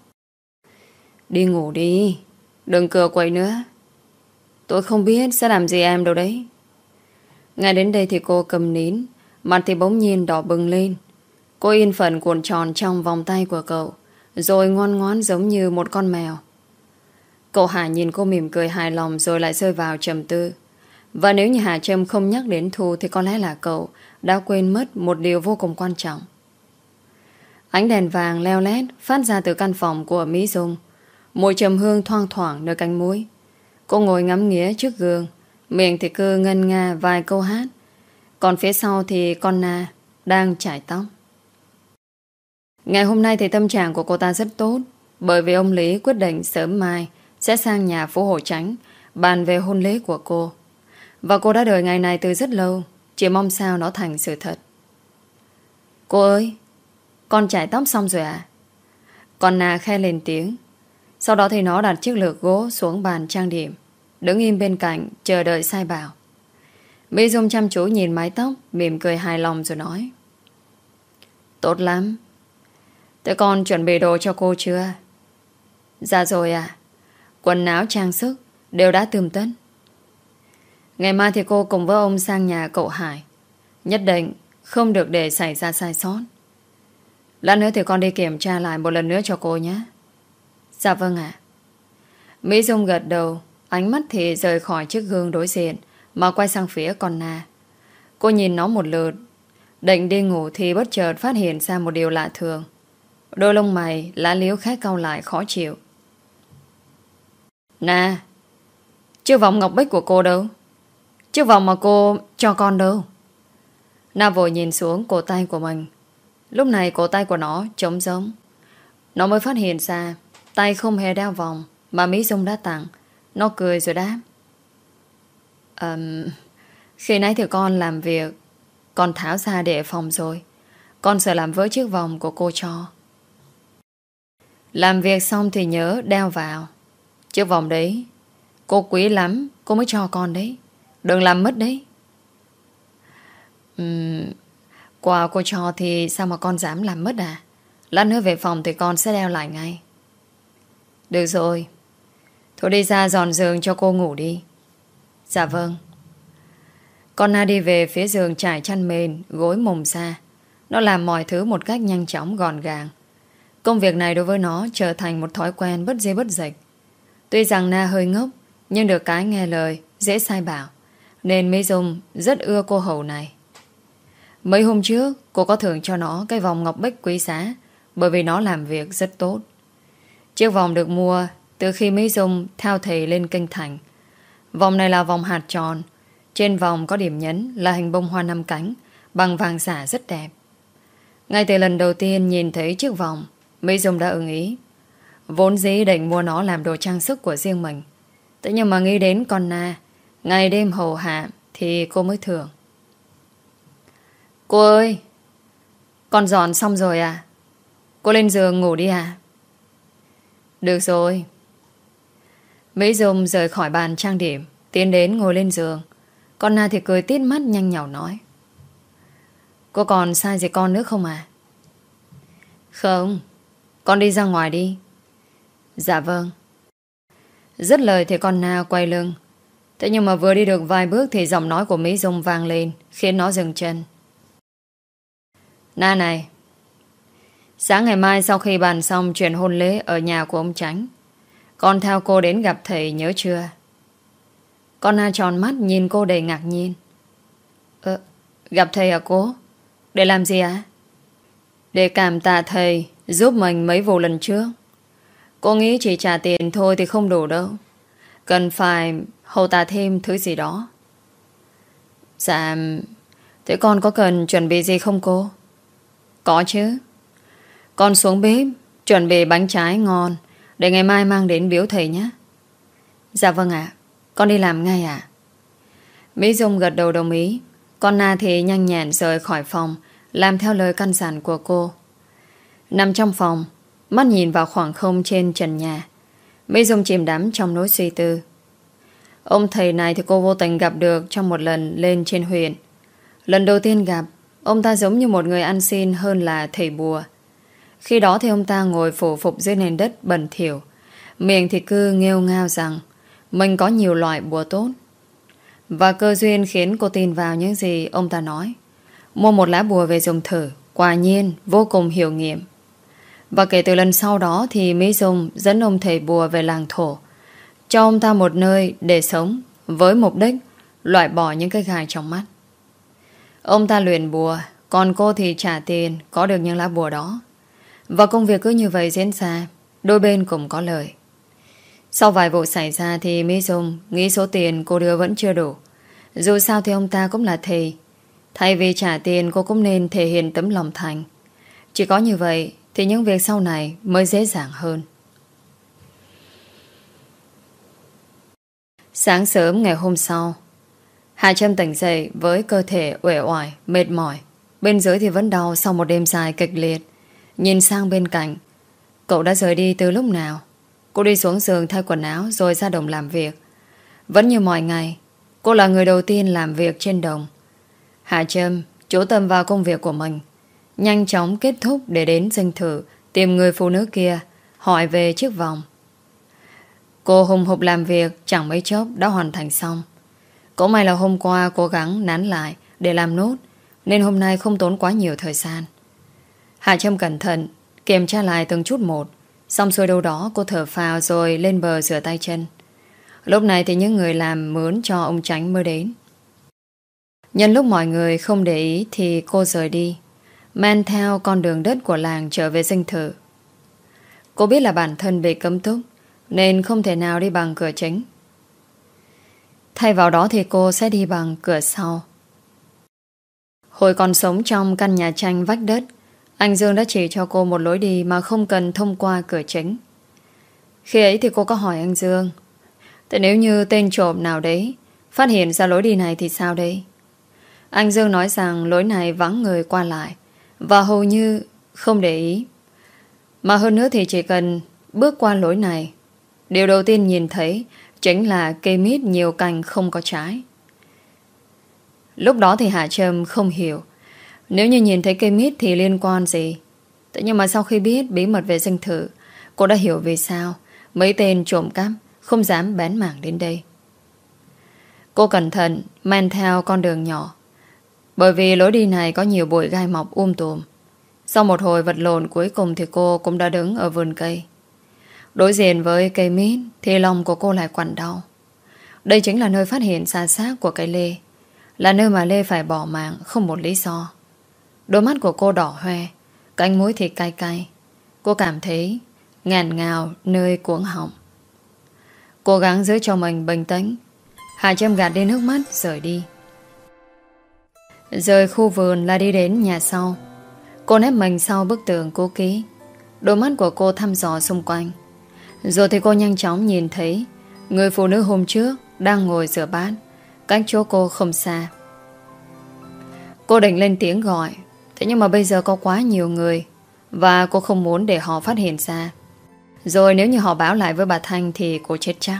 Đi ngủ đi, Đừng cửa quậy nữa. Tôi không biết sẽ làm gì em đâu đấy. Ngay đến đây thì cô cầm nín, Mặt thì bỗng nhiên đỏ bừng lên. Cô yên phận cuộn tròn trong vòng tay của cậu, Rồi ngoan ngoãn giống như một con mèo. Cậu Hà nhìn cô mỉm cười hài lòng Rồi lại rơi vào trầm tư. Và nếu như Hà Trâm không nhắc đến Thu Thì có lẽ là cậu đã quên mất Một điều vô cùng quan trọng. Ánh đèn vàng leo lét Phát ra từ căn phòng của Mỹ Dung. Mùi trầm hương thoang thoảng nơi cánh mũi Cô ngồi ngắm nghía trước gương. Miệng thì cứ ngân nga vài câu hát. Còn phía sau thì con Na Đang chải tóc. Ngày hôm nay thì tâm trạng của cô ta rất tốt, Bởi vì ông Lý quyết định sớm mai Sẽ sang nhà phố Hồ Tránh Bàn về hôn lễ của cô. Và cô đã đợi ngày này từ rất lâu, Chỉ mong sao nó thành sự thật. Cô ơi, Con chải tóc xong rồi à Con Na khe lên tiếng. Sau đó thì nó đặt chiếc lược gỗ xuống bàn trang điểm. Đứng im bên cạnh, Chờ đợi sai bảo. Mỹ Dung chăm chú nhìn mái tóc, Mỉm cười hài lòng rồi nói. Tốt lắm. Thế con chuẩn bị đồ cho cô chưa? Dạ rồi à Quần áo, trang sức Đều đã tươm tất. Ngày mai thì cô cùng với ông sang nhà cậu Hải. Nhất định Không được để xảy ra sai sót. Lát nữa thì con đi kiểm tra lại Một lần nữa cho cô nhé. Dạ vâng ạ. Mỹ Dung gật đầu. Ánh mắt thì rời khỏi chiếc gương đối diện, Mà quay sang phía con Na. Cô nhìn nó một lượt, Định đi ngủ thì bất chợt phát hiện ra một điều lạ thường. Đôi lông mày, lá liếu khá cau lại khó chịu. Na Chiếc vòng ngọc bích của cô đâu. Chiếc vòng mà cô cho con đâu. Na vội nhìn xuống cổ tay của mình. Lúc này cổ tay của nó trống giống Nó mới phát hiện ra, Tay không hề đeo vòng, Mà Mỹ Dung đã tặng. Nó cười rồi đáp. Um, Khi nãy thì con làm việc Con tháo ra để phòng rồi. Con sợ làm với chiếc vòng của cô cho. Làm việc xong thì nhớ đeo vào. Chiếc vòng đấy Cô quý lắm Cô mới cho con đấy. Đừng làm mất đấy. Um, Quà cô cho thì sao mà con dám làm mất à? Lát nữa về phòng thì con sẽ đeo lại ngay. Được rồi. Thôi đi ra dọn giường cho cô ngủ đi Dạ vâng Con Na đi về phía giường trải chăn mền Gối mồm xa Nó làm mọi thứ một cách nhanh chóng gọn gàng Công việc này đối với nó trở thành một thói quen bất dây bất dịch. Tuy rằng Na hơi ngốc, nhưng được cái nghe lời, dễ sai bảo. Nên Mỹ Dung rất ưa cô hầu này. Mấy hôm trước, cô có thưởng cho nó cái vòng ngọc bích quý giá bởi vì nó làm việc rất tốt. Chiếc vòng được mua từ khi Mỹ Dung theo thầy lên kinh thành. Vòng này là vòng hạt tròn. Trên vòng có điểm nhấn là hình bông hoa năm cánh bằng vàng giả rất đẹp. Ngay từ lần đầu tiên nhìn thấy chiếc vòng, Mỹ Dung đã ưng ý. Vốn dĩ định mua nó làm đồ trang sức của riêng mình. Thế nhưng mà nghĩ đến con na, ngày đêm hầu hạ thì cô mới thường. Cô ơi! Con dọn xong rồi à? Cô lên giường ngủ đi à? Được rồi. Mỹ Dung rời khỏi bàn trang điểm, tiến đến ngồi lên giường. Con Na thì cười tít mắt nhanh nhỏ nói. Cô còn sai gì con nữa không à? Không, con đi ra ngoài đi. Dạ vâng. Dứt lời thì con Na quay lưng. Thế nhưng mà vừa đi được vài bước thì giọng nói của Mỹ Dung vang lên, khiến nó dừng chân. Na này, sáng ngày mai sau khi bàn xong chuyện hôn lễ ở nhà của ông Tránh, con theo cô đến gặp thầy nhớ chưa? Con Na tròn mắt nhìn cô đầy ngạc nhiên. Ờ, gặp thầy à cô? Để làm gì ạ? Để cảm tạ thầy giúp mình mấy vụ lần trước. Cô nghĩ chỉ trả tiền thôi thì không đủ đâu. Cần phải hầu tạ thêm thứ gì đó. Dạ, thế con có cần chuẩn bị gì không cô? Có chứ. Con xuống bếp, chuẩn bị bánh trái ngon để ngày mai mang đến biếu thầy nhé. Dạ vâng ạ, con đi làm ngay ạ. Mỹ Dung gật đầu đồng ý. Con Na thì nhanh nhẹn rời khỏi phòng, làm theo lời căn dặn của cô. Nằm trong phòng, mắt nhìn vào khoảng không trên trần nhà. Mỹ Dung chìm đắm trong nỗi suy tư. Ông thầy này thì cô vô tình gặp được trong một lần lên trên huyện. Lần đầu tiên gặp, ông ta giống như một người ăn xin hơn là thầy bùa. Khi đó thì ông ta ngồi phủ phục dưới nền đất bẩn thỉu. Miệng thì cứ nghêu ngao rằng mình có nhiều loại bùa tốt. Và cơ duyên khiến cô tin vào những gì ông ta nói. Mua một lá bùa về dùng thử, quả nhiên vô cùng hiệu nghiệm. Và kể từ lần sau đó thì Mỹ Dung dẫn ông thầy bùa về làng thổ, cho ông ta một nơi để sống với mục đích loại bỏ những cái gai trong mắt. Ông ta luyện bùa, còn cô thì trả tiền có được những lá bùa đó. Và công việc cứ như vậy diễn ra, đôi bên cũng có lời. Sau vài vụ xảy ra thì Mỹ Dung nghĩ số tiền cô đưa vẫn chưa đủ. Dù sao thì ông ta cũng là thầy. Thay vì trả tiền cô cũng nên thể hiện tấm lòng thành. Chỉ có như vậy thì những việc sau này mới dễ dàng hơn. Sáng sớm ngày hôm sau, Hạ Trâm tỉnh dậy với cơ thể uể oải, mệt mỏi. Bên dưới thì vẫn đau sau một đêm dài kịch liệt. Nhìn sang bên cạnh, cậu đã rời đi từ lúc nào? Cô đi xuống giường thay quần áo rồi ra đồng làm việc. Vẫn như mọi ngày, cô là người đầu tiên làm việc trên đồng. Hạ Trâm chú tâm vào công việc của mình. Nhanh chóng kết thúc để đến dinh thử tìm người phụ nữ kia hỏi về chiếc vòng. Cô hùng hục làm việc chẳng mấy chốc đã hoàn thành xong. Cũng may là hôm qua cố gắng nán lại để làm nốt nên hôm nay không tốn quá nhiều thời gian. Hạ Trâm cẩn thận, kiểm tra lại từng chút một Xong xuôi đâu đó, cô thở phào rồi lên bờ rửa tay chân. Lúc này thì những người làm mướn cho ông Tránh mới đến. Nhân lúc mọi người không để ý thì cô rời đi. Men theo con đường đất của làng trở về dinh thự. Cô biết là bản thân bị cấm túc, nên không thể nào đi bằng cửa chính. Thay vào đó thì cô sẽ đi bằng cửa sau. Hồi còn sống trong căn nhà tranh vách đất anh Dương đã chỉ cho cô một lối đi mà không cần thông qua cửa chính. Khi ấy thì cô có hỏi anh Dương, Thế nếu như tên trộm nào đấy Phát hiện ra lối đi này thì sao đây? Anh Dương nói rằng Lối này vắng người qua lại Và hầu như không để ý. Mà hơn nữa thì chỉ cần Bước qua lối này, Điều đầu tiên nhìn thấy Chính là cây mít nhiều cành không có trái. Lúc đó thì Hạ Trâm không hiểu nếu như nhìn thấy cây mít thì liên quan gì? Thế nhưng mà sau khi biết bí mật về danh thử Cô đã hiểu vì sao Mấy tên trộm cắp Không dám bén mảng đến đây. Cô cẩn thận Men theo con đường nhỏ, Bởi vì lối đi này có nhiều bụi gai mọc um tùm. Sau một hồi vật lộn cuối cùng Thì cô cũng đã đứng ở vườn cây. Đối diện với cây mít Thì lòng của cô lại quặn đau. Đây chính là nơi phát hiện xa xác của cây lê, Là nơi mà Lê phải bỏ mạng Không một lý do. Đôi mắt của cô đỏ hoe, Cánh mũi thì cay cay. Cô cảm thấy ngàn ngào nơi cuống họng. Cố gắng giữ cho mình bình tĩnh. Hà Trâm gạt đi nước mắt, rời đi. Rời khu vườn là đi đến nhà sau. Cô nép mình sau bức tường cố ký Đôi mắt của cô thăm dò xung quanh. Rồi thì cô nhanh chóng nhìn thấy Người phụ nữ hôm trước Đang ngồi rửa bát Cách chỗ cô không xa. Cô định lên tiếng gọi. Thế nhưng mà bây giờ có quá nhiều người, Và cô không muốn để họ phát hiện ra. Rồi nếu như họ báo lại với bà Thanh Thì cô chết chắc.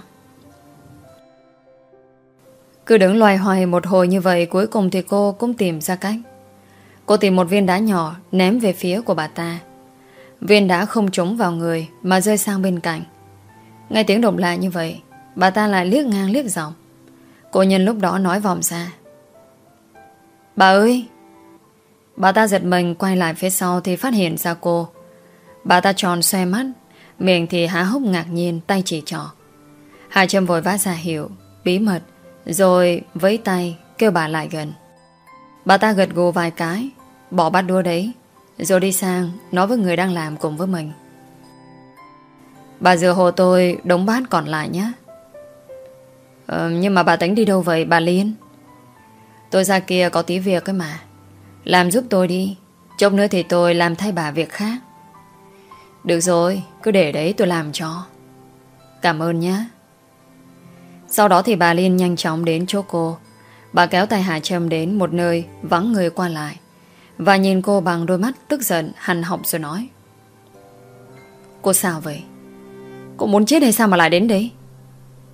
Cứ đứng loài hoài một hồi như vậy, Cuối cùng thì cô cũng tìm ra cách. Cô tìm một viên đá nhỏ Ném về phía của bà ta. Viên đá không trúng vào người, Mà rơi sang bên cạnh. Ngay tiếng động lạ như vậy, Bà ta lại liếc ngang liếc dọc. Cô nhân lúc đó nói vòng ra. Bà ơi Bà ta giật mình quay lại phía sau Thì phát hiện ra cô. Bà ta tròn xoe mắt Miệng thì há hốc ngạc nhiên tay chỉ trỏ. Hà Trâm vội vã ra hiểu Bí mật Rồi với tay kêu bà lại gần. Bà ta gật gù vài cái Bỏ bát đua đấy Rồi đi sang nói với người đang làm cùng với mình. Bà dừa hồ tôi đống bát còn lại nhé. Ờ, Nhưng mà bà tính đi đâu vậy bà Liên? Tôi ra kia có tí việc ấy mà. Làm giúp tôi đi. Chốc nữa thì tôi làm thay bà việc khác. Được rồi, Cứ để đấy tôi làm cho. Cảm ơn nhé. Sau đó thì bà Liên nhanh chóng đến chỗ cô. Bà kéo tay Hà Trâm đến một nơi Vắng người qua lại. Và nhìn cô bằng đôi mắt tức giận, Hằn học rồi nói. Cô sao vậy? Cô muốn chết hay sao mà lại đến đấy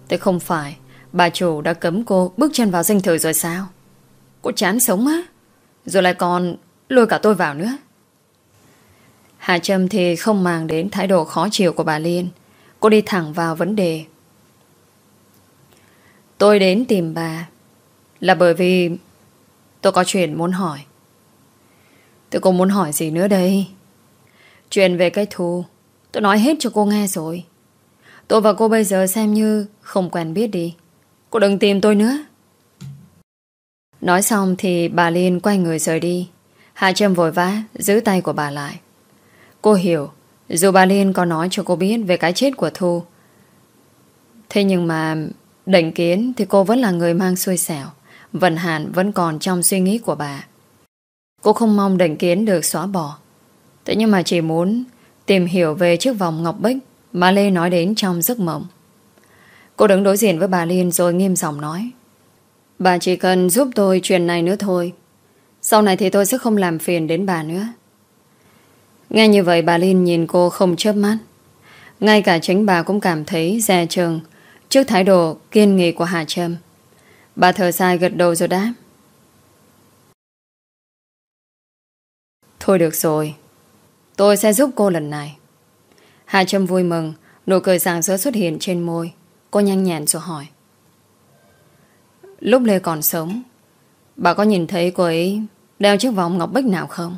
Thế không phải, Bà chủ đã cấm cô bước chân vào danh thử rồi sao? Cô chán sống á. Rồi lại còn lôi cả tôi vào nữa. Hà Trâm thì không màng đến thái độ khó chịu của bà Liên. Cô đi thẳng vào vấn đề. Tôi đến tìm bà Là bởi vì Tôi có chuyện muốn hỏi. Tôi cũng muốn hỏi gì nữa đây? Chuyện về cái thù, Tôi nói hết cho cô nghe rồi. Tôi và cô bây giờ xem như Không quen biết đi. Cô đừng tìm tôi nữa. Nói xong thì bà Liên quay người rời đi. Hạ Trâm vội vã Giữ tay của bà lại. Cô hiểu, Dù bà Liên có nói cho cô biết Về cái chết của Thu, Thế nhưng mà Định kiến thì cô vẫn là người mang xui xẻo, Vận hạn vẫn còn trong suy nghĩ của bà. Cô không mong định kiến được xóa bỏ. Thế nhưng mà chỉ muốn Tìm hiểu về chiếc vòng ngọc bích Mà Lê nói đến trong giấc mộng. Cô đứng đối diện với bà Liên rồi nghiêm giọng nói Bà chỉ cần giúp tôi chuyện này nữa thôi. Sau này thì tôi sẽ không làm phiền đến bà nữa. Nghe như vậy, bà Liên nhìn cô không chớp mắt. Ngay cả chính bà cũng cảm thấy dè chừng Trước thái độ kiên nghị của Hà Trâm. Bà thở dài gật đầu rồi đáp. Thôi được rồi, Tôi sẽ giúp cô lần này. Hà Trâm vui mừng, Nụ cười sáng rỡ xuất hiện trên môi. Cô nhanh nhẹn rồi hỏi. Lúc Lê còn sống Bà có nhìn thấy cô ấy Đeo chiếc vòng ngọc bích nào không?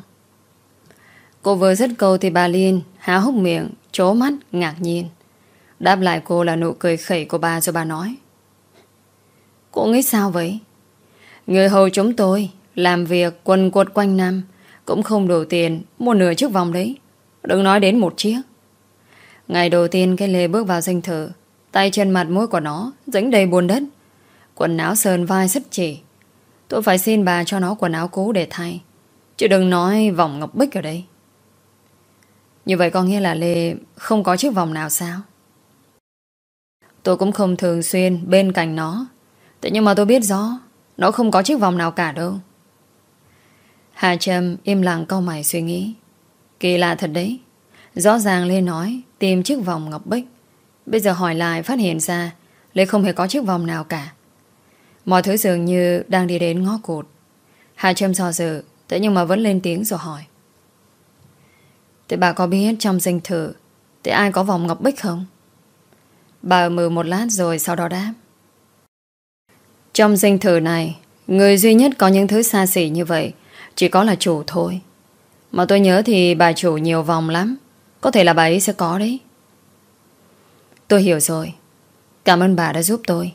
Cô vừa dứt câu thì bà Liên Há hốc miệng, trố mắt, ngạc nhiên. Đáp lại cô là nụ cười khẩy của bà rồi bà nói Cô nghĩ sao vậy? Người hầu chúng tôi Làm việc quần quật quanh năm Cũng không đủ tiền Mua nửa chiếc vòng đấy. Đừng nói đến một chiếc. Ngày đầu tiên cái Lê bước vào danh thử Tay chân mặt mũi của nó Dính đầy buồn đất Quần áo sờn vai sấp chỉ Tôi phải xin bà cho nó quần áo cũ để thay. Chứ đừng nói vòng ngọc bích ở đây. Như vậy có nghĩa là Lê Không có chiếc vòng nào sao? Tôi cũng không thường xuyên Bên cạnh nó. Thế nhưng mà tôi biết rõ, Nó không có chiếc vòng nào cả đâu. Hà Trâm im lặng câu mày suy nghĩ. Kỳ lạ thật đấy. Rõ ràng Lê nói Tìm chiếc vòng ngọc bích. Bây giờ hỏi lại phát hiện ra Lê không hề có chiếc vòng nào cả. Mọi thứ dường như đang đi đến ngó cụt. Hà Trâm do dự, Thế nhưng mà vẫn lên tiếng rồi hỏi. Thế bà có biết trong danh thử Thế ai có vòng ngọc bích không? Bà mừ một lát rồi sau đó đáp. Trong danh thử này, Người duy nhất có những thứ xa xỉ như vậy Chỉ có là chủ thôi. Mà tôi nhớ thì bà chủ nhiều vòng lắm, Có thể là bà ấy sẽ có đấy. Tôi hiểu rồi. Cảm ơn bà đã giúp tôi.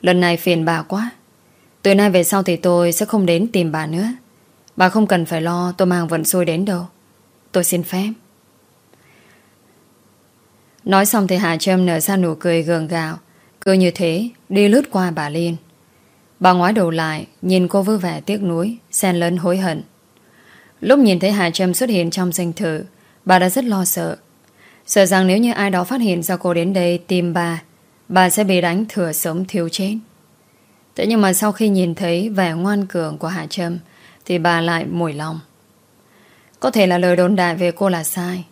Lần này phiền bà quá. Từ nay về sau thì tôi sẽ không đến tìm bà nữa. Bà không cần phải lo tôi mang vận xui đến đâu. Tôi xin phép. Nói xong thì Hà Trâm nở ra nụ cười gường gạo. Cứ như thế, Đi lướt qua bà Liên. Bà ngoái đầu lại, Nhìn cô vui vẻ tiếc nuối, Xen lớn hối hận. Lúc nhìn thấy Hà Trâm xuất hiện trong danh thử Bà đã rất lo sợ. Sợ rằng nếu như ai đó phát hiện ra cô đến đây tìm bà Bà sẽ bị đánh thừa sống thiếu chết. Thế nhưng mà sau khi nhìn thấy vẻ ngoan cường của Hà Trâm, Thì bà lại mủi lòng. Có thể là lời đồn đại về cô là sai,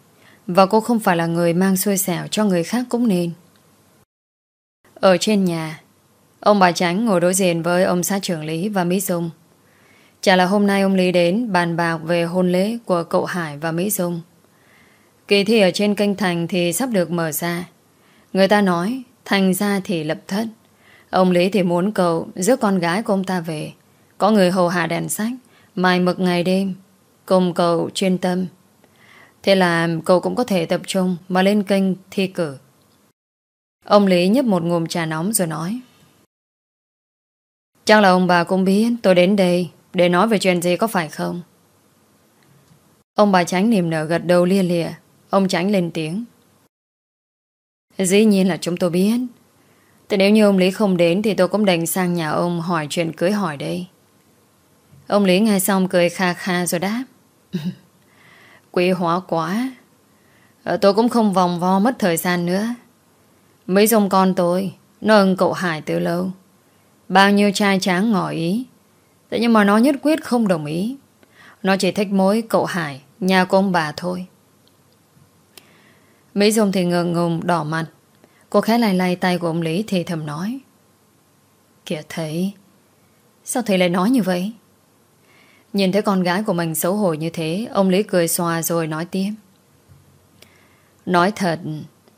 Và cô không phải là người mang xui xẻo cho người khác cũng nên. Ở trên nhà, Ông bà Tránh ngồi đối diện với ông xã trưởng Lý và Mỹ Dung. Chả là hôm nay ông Lý đến bàn bạc về hôn lễ của cậu Hải và Mỹ Dung. Kỳ thi ở trên kênh Thành thì sắp được mở ra. Người ta nói Thành ra thì lập thất. Ông Lý thì muốn cầu rước con gái của ông ta về. Có người hầu hạ đèn sách Mài mực ngày đêm, Cùng cậu chuyên tâm. Thế là cậu cũng có thể tập trung Mà lên kênh thi cử. Ông Lý nhấp một ngụm trà nóng rồi nói, Chắc là ông bà cũng biết tôi đến đây Để nói về chuyện gì có phải không? Ông bà Tránh niềm nở gật đầu lia lịa. Ông Tránh lên tiếng Dĩ nhiên là chúng tôi biết. Thế nếu như ông Lý không đến Thì tôi cũng đành sang nhà ông hỏi chuyện cưới hỏi đây. Ông Lý nghe xong cười kha kha rồi đáp. <laughs> Quý hóa quá. Ờ, tôi cũng không vòng vo mất thời gian nữa. Mấy dòng con tôi, Nó ưng cậu Hải từ lâu. Bao nhiêu trai tráng ngỏ ý. Thế nhưng mà nó nhất quyết không đồng ý. Nó chỉ thích mối cậu Hải, Nhà của ông bà thôi. Mỹ Dung thì ngờ ngùng, đỏ mặt. Cô khẽ lại lay tay của ông Lý, thì thầm nói. Kìa thầy, Sao thầy lại nói như vậy? Nhìn thấy con gái của mình xấu hổ như thế, Ông Lý cười xòa rồi nói tiếp. Nói thật,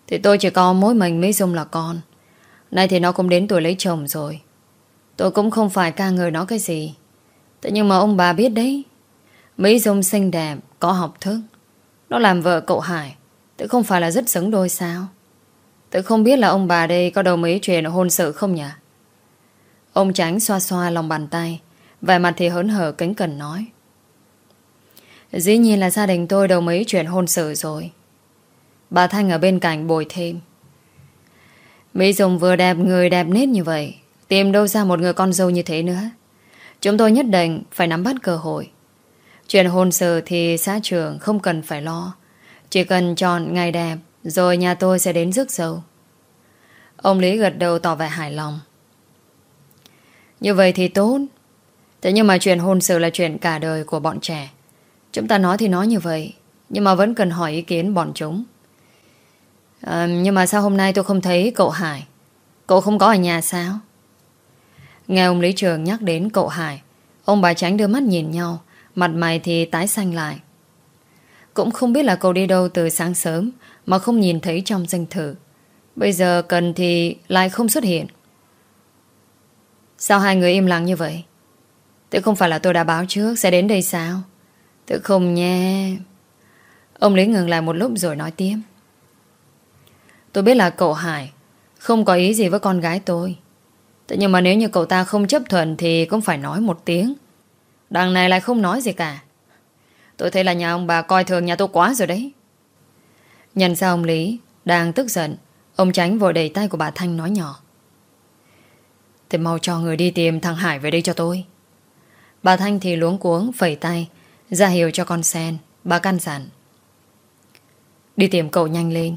Thì tôi chỉ có mối mình Mỹ Dung là con. Nay thì nó cũng đến tuổi lấy chồng rồi. Tôi cũng không phải ca ngợi nó cái gì. Thế nhưng mà ông bà biết đấy. Mỹ Dung xinh đẹp, Có học thức. Nó làm vợ cậu Hải. Tự không phải là rất xứng đôi sao? Tự không biết là ông bà đây Có đầu mấy chuyện hôn sự không nhỉ? Ông tránh xoa xoa lòng bàn tay, Vẻ mặt thì hớn hở kính cần nói. Dĩ nhiên là gia đình tôi đầu mấy chuyện hôn sự rồi. Bà Thanh ở bên cạnh bồi thêm. Mỹ Dung vừa đẹp, người đẹp nết như vậy, Tìm đâu ra một người con dâu như thế nữa. Chúng tôi nhất định phải nắm bắt cơ hội. Chuyện hôn sự thì xã trường không cần phải lo. Chỉ cần chọn ngày đẹp Rồi nhà tôi sẽ đến rước dâu. Ông Lý gật đầu tỏ vẻ hài lòng. Như vậy thì tốt. Thế nhưng mà chuyện hôn sự là chuyện cả đời của bọn trẻ. Chúng ta nói thì nói như vậy Nhưng mà vẫn cần hỏi ý kiến bọn chúng. À, Nhưng mà sao hôm nay tôi không thấy cậu Hải? Cậu không có ở nhà sao? Nghe ông Lý Trường nhắc đến cậu Hải Ông bà tránh đưa mắt nhìn nhau Mặt mày thì tái xanh lại. Cũng không biết là cậu đi đâu từ sáng sớm, Mà không nhìn thấy trong danh thử Bây giờ cần thì lại không xuất hiện. Sao hai người im lặng như vậy? Tự không phải là tôi đã báo trước, Sẽ đến đây sao? Tự không nha Ông Lý ngừng lại một lúc rồi nói tiếp. Tôi biết là cậu Hải Không có ý gì với con gái tôi. Thế nhưng mà nếu như cậu ta không chấp thuận Thì cũng phải nói một tiếng. Đằng này lại không nói gì cả. Tôi thấy là nhà ông bà coi thường nhà tôi quá rồi đấy. Nhận ra ông Lý Đang tức giận, Ông Tránh vội đẩy tay của bà Thanh nói nhỏ. Thì mau cho người đi tìm thằng Hải về đây cho tôi. Bà Thanh thì luống cuống Phẩy tay, ra hiệu cho con sen, Bà căn dặn Đi tìm cậu nhanh lên.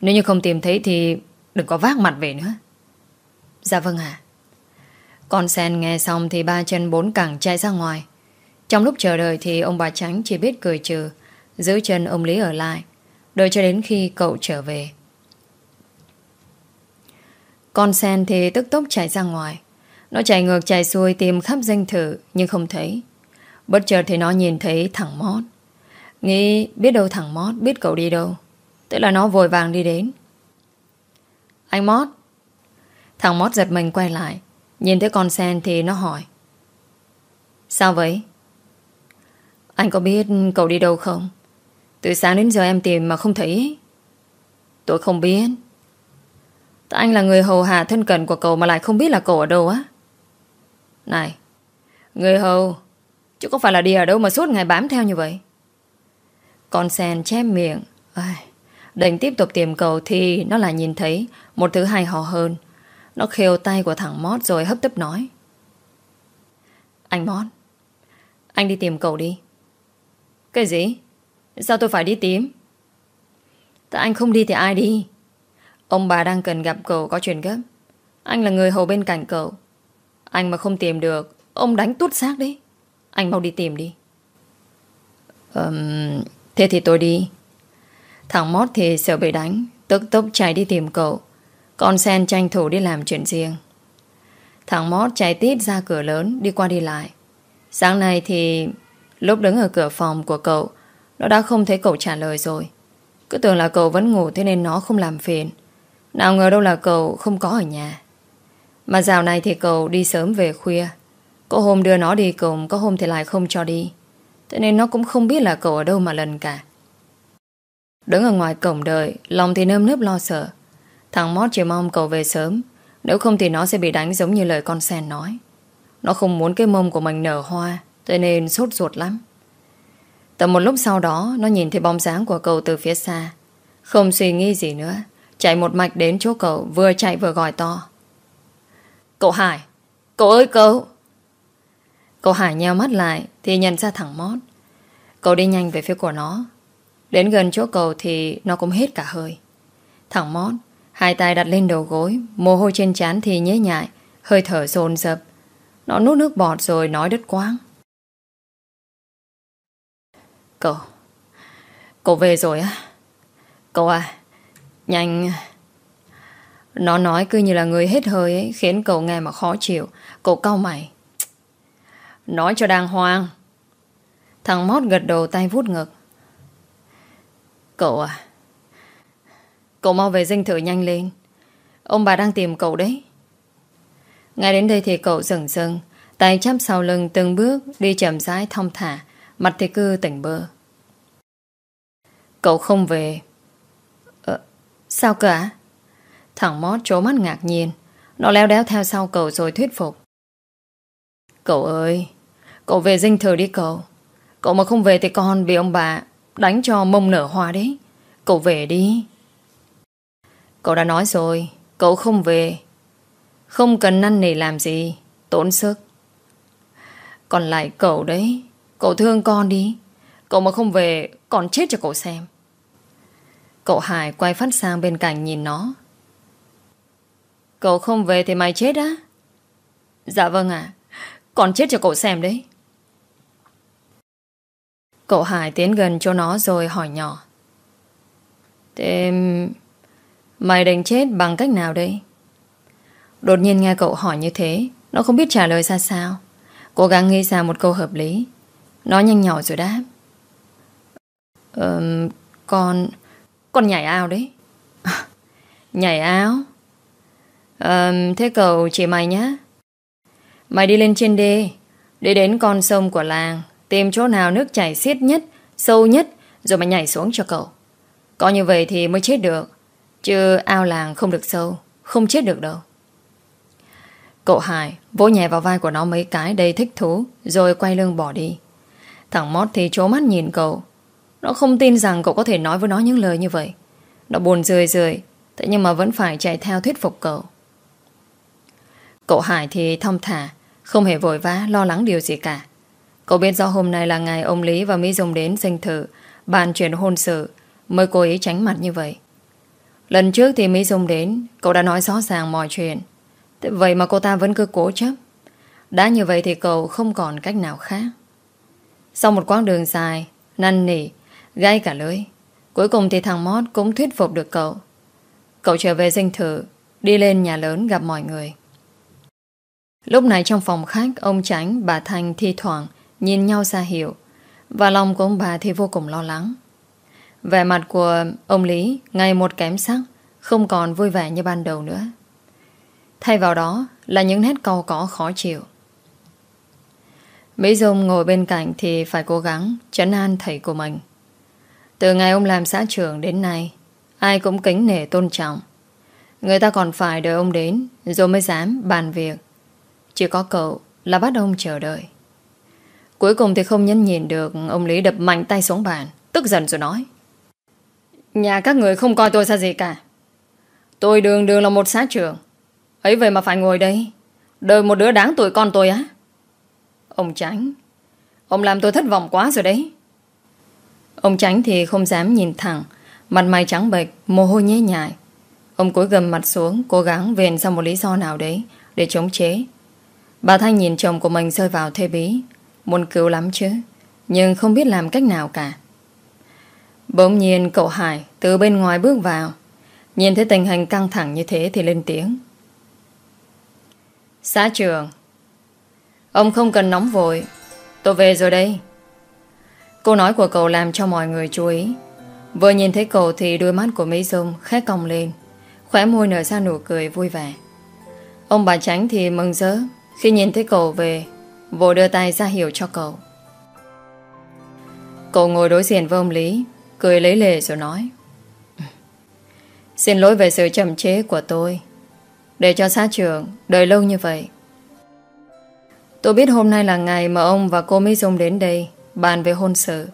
Nếu như không tìm thấy thì Đừng có vác mặt về nữa. Dạ vâng ạ. Con sen nghe xong thì ba chân bốn cẳng chạy ra ngoài. Trong lúc chờ đợi thì ông bà Tránh chỉ biết cười trừ, Giữ chân ông Lý ở lại, Đợi cho đến khi cậu trở về. Con sen thì tức tốc chạy ra ngoài. Nó chạy ngược chạy xuôi tìm khắp danh thử Nhưng không thấy. Bất chợt thì nó nhìn thấy thằng Mót. Nghĩ biết đâu thằng Mót biết cậu đi đâu. Tức là nó vội vàng đi đến. Anh Mót. Thằng Mót giật mình quay lại, Nhìn thấy con sen thì nó hỏi. Sao vậy? Anh có biết cậu đi đâu không? Từ sáng đến giờ em tìm mà không thấy. Tôi không biết. Tại anh là người hầu hạ thân cận của cậu Mà lại không biết là cậu ở đâu á. Này Người hầu Chứ có phải là đi ở đâu mà suốt ngày bám theo như vậy? Con sen chép miệng. Ai, tiếp tục tìm cậu Thì nó lại nhìn thấy Một thứ hay hò hơn. Nó khều tay của thằng Mót rồi hấp tấp nói. Anh Mót Anh đi tìm cậu đi. Cái gì? Sao tôi phải đi tìm? Tại anh không đi thì ai đi? Ông bà đang cần gặp cậu có chuyện gấp. Anh là người hầu bên cạnh cậu. Anh mà không tìm được, ông đánh tút xác đấy. Anh mau đi tìm đi. Um, thế thì tôi đi. Thằng Mót thì sợ bị đánh, tức tốc chạy đi tìm cậu. Con Sen tranh thủ đi làm chuyện riêng. Thằng Mót chạy tít ra cửa lớn, đi qua đi lại. Sáng nay thì lúc đứng ở cửa phòng của cậu, nó đã không thấy cậu trả lời rồi. Cứ tưởng là cậu vẫn ngủ thế nên nó không làm phiền. Nào ngờ đâu là cậu không có ở nhà. Mà dạo này thì cậu đi sớm về khuya. Có hôm đưa nó đi cùng, có hôm thì lại không cho đi. Thế nên nó cũng không biết là cậu ở đâu mà lần cả. Đứng ở ngoài cổng đợi, lòng thì nơm nớp lo sợ. Thằng Mót chỉ mong cậu về sớm, nếu không thì nó sẽ bị đánh giống như lời con sen nói. Nó không muốn cái mông của mình nở hoa, thế nên sốt ruột lắm. Tầm một lúc sau đó, nó nhìn thấy bóng dáng của cậu từ phía xa. Không suy nghĩ gì nữa, chạy một mạch đến chỗ cậu, vừa chạy vừa gọi to. Cậu Hải, cậu ơi cậu! Cậu Hải nheo mắt lại thì nhận ra thằng Mót. Cậu đi nhanh về phía của nó. Đến gần chỗ cậu thì nó cũng hết cả hơi. Thằng Mót, hai tay đặt lên đầu gối, mồ hôi trên trán thì nhế nhại, hơi thở dồn dập. Nó nuốt nước bọt rồi nói đứt quáng. Cậu, cậu về rồi á? Cậu à, nhanh... Nó nói cứ như là người hết hơi ấy, khiến cậu nghe mà khó chịu. Cậu cau mày. Nói cho đàng hoàng. Thằng Mót gật đầu tay vút ngực. Cậu à, cậu mau về dinh thự nhanh lên. Ông bà đang tìm cậu đấy. Ngay đến đây thì cậu dừng dừng, tay chắp sau lưng từng bước đi chậm rãi thong thả, mặt thì cứ tỉnh bơ. Cậu không về. Ờ, sao cả? Thằng Mót trố mắt ngạc nhiên. Nó leo đéo theo sau cậu rồi thuyết phục. Cậu ơi, cậu về dinh thờ đi cậu. Cậu mà không về thì con bị ông bà đánh cho mông nở hoa đấy. Cậu về đi. Cậu đã nói rồi, cậu không về. Không cần năn nỉ làm gì, tốn sức. Còn lại cậu đấy, cậu thương con đi. Cậu mà không về, còn chết cho cậu xem. Cậu Hải quay phát sang bên cạnh nhìn nó Cậu không về thì mày chết á? Dạ vâng ạ. Còn chết cho cậu xem đấy. Cậu Hải tiến gần cho nó rồi hỏi nhỏ. Thế... Mày định chết bằng cách nào đây? Đột nhiên nghe cậu hỏi như thế Nó không biết trả lời ra sao Cố gắng nghĩ ra một câu hợp lý nó nhanh nhỏ rồi đáp. Um, Con... Con nhảy ao đấy. <laughs> Nhảy ao? um, thế cậu chỉ mày nhá. Mày đi lên trên đê. Đi đến con sông của làng Tìm chỗ nào nước chảy xiết nhất Sâu nhất Rồi mày nhảy xuống cho cậu. Có như vậy thì mới chết được. Chứ ao làng không được sâu Không chết được đâu. Cậu Hải vỗ nhẹ vào vai của nó mấy cái đầy thích thú Rồi quay lưng bỏ đi. Thằng Mót thì trố mắt nhìn cậu. Nó không tin rằng cậu có thể nói với nó những lời như vậy. Nó buồn rười rười Thế nhưng mà vẫn phải chạy theo thuyết phục cậu. Cậu Hải thì thông thả, Không hề vội vã, lo lắng điều gì cả. Cậu biết do hôm nay là ngày ông Lý và Mỹ Dung đến sinh thử Bàn chuyện hôn sự, Mới cố ý tránh mặt như vậy. Lần trước thì Mỹ Dung đến, Cậu đã nói rõ ràng mọi chuyện. Thế Vậy mà cô ta vẫn cứ cố chấp. Đã như vậy thì cậu không còn cách nào khác. Sau một quãng đường dài Năn nỉ Gai cả lưới Cuối cùng thì thằng Mót cũng thuyết phục được cậu. Cậu trở về dinh thự Đi lên nhà lớn gặp mọi người. Lúc này trong phòng khách Ông Tránh, bà Thanh thi thoảng Nhìn nhau ra hiệu Và lòng của ông bà thì vô cùng lo lắng. Vẻ mặt của ông Lý Ngày một kém sắc Không còn vui vẻ như ban đầu nữa. Thay vào đó là những nét cau có khó chịu. Mỹ Dung ngồi bên cạnh Thì phải cố gắng chấn an thầy của mình. Từ ngày ông làm xã trưởng đến nay, Ai cũng kính nể tôn trọng. Người ta còn phải đợi ông đến Rồi mới dám bàn việc. Chỉ có cậu là bắt ông chờ đợi. Cuối cùng thì không nhân nhìn được Ông Lý đập mạnh tay xuống bàn, Tức giận rồi nói. Nhà các người không coi tôi ra gì cả. Tôi đường đường là một xã trưởng. Ấy vậy mà phải ngồi đây. Đợi một đứa đáng tuổi con tôi á. Ông tránh. Ông làm tôi thất vọng quá rồi đấy. Ông tránh thì không dám nhìn thẳng Mặt mày trắng bệch, mồ hôi nhễ nhại. Ông cúi gầm mặt xuống Cố gắng viện ra một lý do nào đấy Để chống chế. Bà Thanh nhìn chồng của mình rơi vào thê bí Muốn cứu lắm chứ Nhưng không biết làm cách nào cả. Bỗng nhiên cậu Hải Từ bên ngoài bước vào Nhìn thấy tình hình căng thẳng như thế Thì lên tiếng. Xã trường Ông không cần nóng vội. Tôi về rồi đây. Câu nói của cậu làm cho mọi người chú ý. Vừa nhìn thấy cậu thì đôi mắt của Mỹ Dung khẽ cong lên. Khóe môi nở ra nụ cười vui vẻ. Ông bà Tránh thì mừng rỡ Khi nhìn thấy cậu về, Vội đưa tay ra hiểu cho cậu. Cậu ngồi đối diện với ông Lý, Cười lấy lề rồi nói, Xin lỗi về sự chậm chế của tôi. Để cho xã trưởng Đợi lâu như vậy Tôi biết hôm nay là ngày mà ông và cô Mỹ Dung đến đây, Bàn về hôn sự.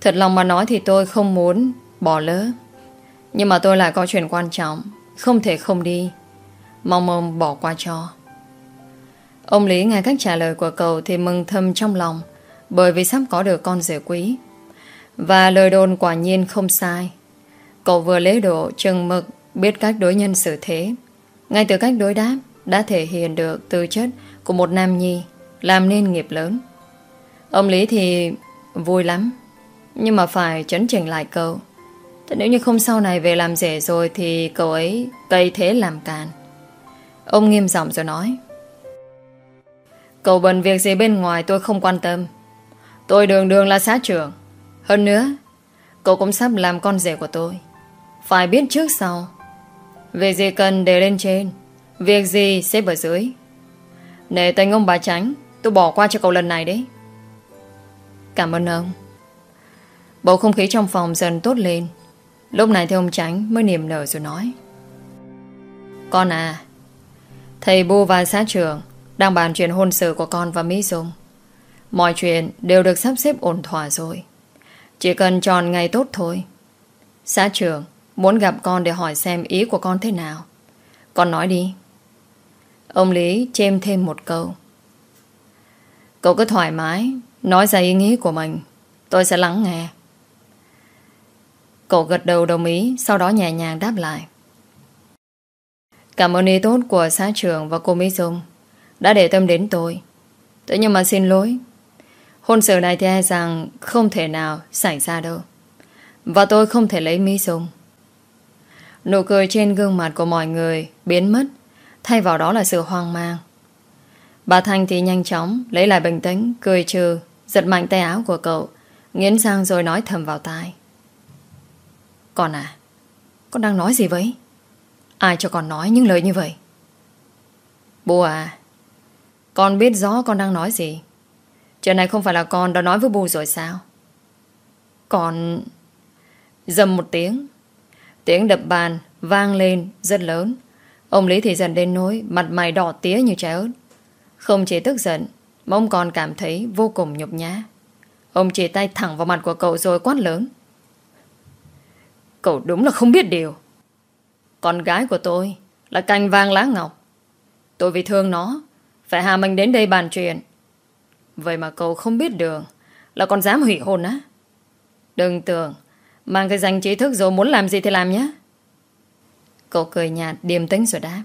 Thật lòng mà nói thì tôi không muốn Bỏ lỡ. Nhưng mà tôi lại có chuyện quan trọng, Không thể không đi. Mong ông bỏ qua cho. Ông Lý nghe cách trả lời của cậu Thì mừng thầm trong lòng, Bởi vì sắp có được con rể quý. Và lời đồn quả nhiên không sai. Cậu vừa lễ độ chừng mực, Biết cách đối nhân xử thế. Ngay từ cách đối đáp, Đã thể hiện được tư chất của một nam nhi Làm nên nghiệp lớn. Ông Lý thì vui lắm, Nhưng mà phải chấn chỉnh lại cậu. Thế nếu như không sau này về làm rể rồi Thì cậu ấy cây thế làm càn. Ông nghiêm giọng rồi nói, Cậu bận việc gì bên ngoài tôi không quan tâm. Tôi đường đường là xã trưởng. Hơn nữa, Cậu cũng sắp làm con rể của tôi. Phải biết trước sau, Việc gì cần để lên trên, Việc gì xếp ở dưới. Nể tình ông bà tránh, Tôi bỏ qua cho cậu lần này đấy. Cảm ơn ông. Bầu không khí trong phòng dần tốt lên. Lúc này thì ông tránh mới niềm nở rồi nói. Con à Thầy Bu và xã trưởng Đang bàn chuyện hôn sự của con và Mỹ Dung. Mọi chuyện đều được sắp xếp ổn thỏa rồi. Chỉ cần chọn ngày tốt thôi. Xã trưởng Muốn gặp con để hỏi xem ý của con thế nào. Con nói đi. Ông Lý chêm thêm một câu. Cậu cứ thoải mái, Nói ra ý nghĩ của mình, Tôi sẽ lắng nghe. Cậu gật đầu đồng ý, Sau đó nhẹ nhàng đáp lại. Cảm ơn ý tốt của xã trưởng và cô Mỹ Dung, Đã để tâm đến tôi. Thế nhưng mà xin lỗi, Hôn sự này thì e rằng Không thể nào xảy ra đâu. Và tôi không thể lấy Mỹ Dung. Nụ cười trên gương mặt của mọi người Biến mất. Thay vào đó là sự hoang mang. Bà Thanh thì nhanh chóng Lấy lại bình tĩnh, cười trừ Giật mạnh tay áo của cậu Nghiến răng rồi nói thầm vào tai. Con à Con đang nói gì vậy? Ai cho con nói những lời như vậy? Bố à Con biết rõ con đang nói gì. Chuyện này không phải là con đã nói với bố rồi sao? Con Dầm một tiếng Tiếng đập bàn vang lên rất lớn. Ông Lý thì dần đến nỗi Mặt mày đỏ tía như trái ớt. Không chỉ tức giận, Mà ông còn cảm thấy vô cùng nhục nhã. Ông chỉ tay thẳng vào mặt của cậu rồi quát lớn. Cậu đúng là không biết điều. Con gái của tôi Là cành vàng lá ngọc. Tôi vì thương nó, Phải hà mình đến đây bàn chuyện. Vậy mà cậu không biết đường Là còn dám hủy hôn á. Đừng tưởng Mang cái danh trí thức rồi muốn làm gì thì làm nhé Cậu cười nhạt, điềm tĩnh rồi đáp.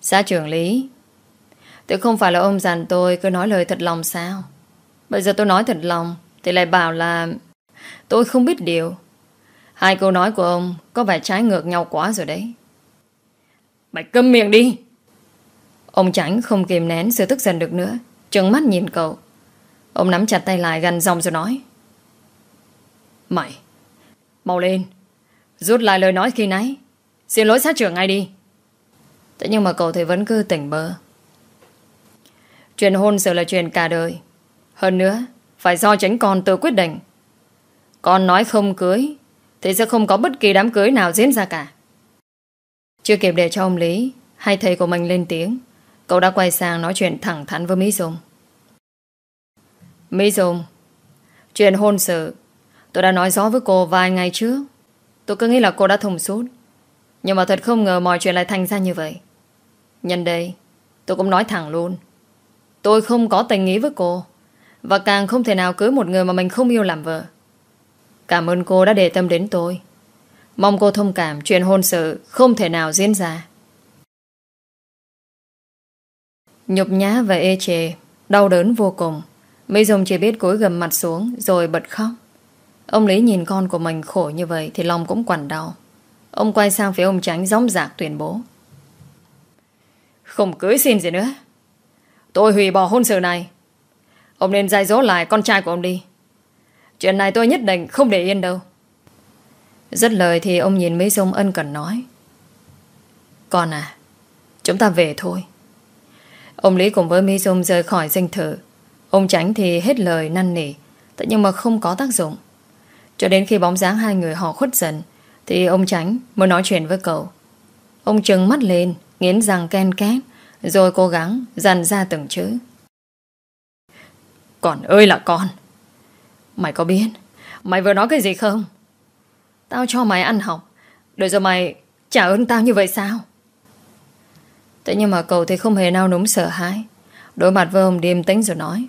Xã trưởng Lý, Tôi không phải là ông dặn tôi, cứ nói lời thật lòng sao? Bây giờ tôi nói thật lòng, Thì lại bảo là Tôi không biết điều. Hai câu nói của ông Có vẻ trái ngược nhau quá rồi đấy. Mày câm miệng đi! Ông tránh không kìm nén sự tức giận được nữa, Trừng mắt nhìn cậu. Ông nắm chặt tay lại gần dòng rồi nói. Mày, Mau lên Rút lại lời nói khi nãy. Xin lỗi sát trưởng ngay đi. Thế nhưng mà cậu thì vẫn cứ tỉnh bơ. Chuyện hôn sự là chuyện cả đời. Hơn nữa, Phải do tránh con tự quyết định. Con nói không cưới, Thì sẽ không có bất kỳ đám cưới nào diễn ra cả. Chưa kịp để cho ông Lý Hay thầy của mình lên tiếng. Cậu đã quay sang nói chuyện thẳng thắn với Mỹ Dung. Mỹ Dung, Chuyện hôn sự, Tôi đã nói rõ với cô vài ngày trước. Tôi cứ nghĩ là cô đã thông suốt Nhưng mà thật không ngờ mọi chuyện lại thành ra như vậy. Nhân đây, Tôi cũng nói thẳng luôn. Tôi không có tình ý với cô. Và càng không thể nào cưới một người mà mình không yêu làm vợ. Cảm ơn cô đã để tâm đến tôi. Mong cô thông cảm chuyện hôn sự không thể nào diễn ra. Nhục nhã và ê chề, Đau đớn vô cùng. Mỹ Dung chỉ biết cúi gầm mặt xuống Rồi bật khóc. Ông Lý nhìn con của mình khổ như vậy Thì lòng cũng quằn đau. Ông quay sang phía ông Tránh gióng dạc tuyên bố. Không cưới xin gì nữa. Tôi hủy bỏ hôn sự này. Ông nên dạy dỗ lại con trai của ông đi. Chuyện này tôi nhất định không để yên đâu. Rất lời thì ông nhìn mấy Dung ân cần nói. Con à Chúng ta về thôi. Ông Lý cùng với Mỹ Dung rời khỏi dinh thự. Ông Tránh thì hết lời năn nỉ, Thế nhưng mà không có tác dụng. Cho đến khi bóng dáng hai người họ khuất dần, Thì ông Tránh mới nói chuyện với cậu. Ông trừng mắt lên, Nghiến răng ken két, Rồi cố gắng dằn ra từng chữ. Con ơi là con, Mày có biết Mày vừa nói cái gì không? Tao cho mày ăn học, Để rồi mày trả ơn tao như vậy sao? Thế nhưng mà cậu thì không hề nao núng sợ hãi. Đối mặt với ông điềm tĩnh rồi nói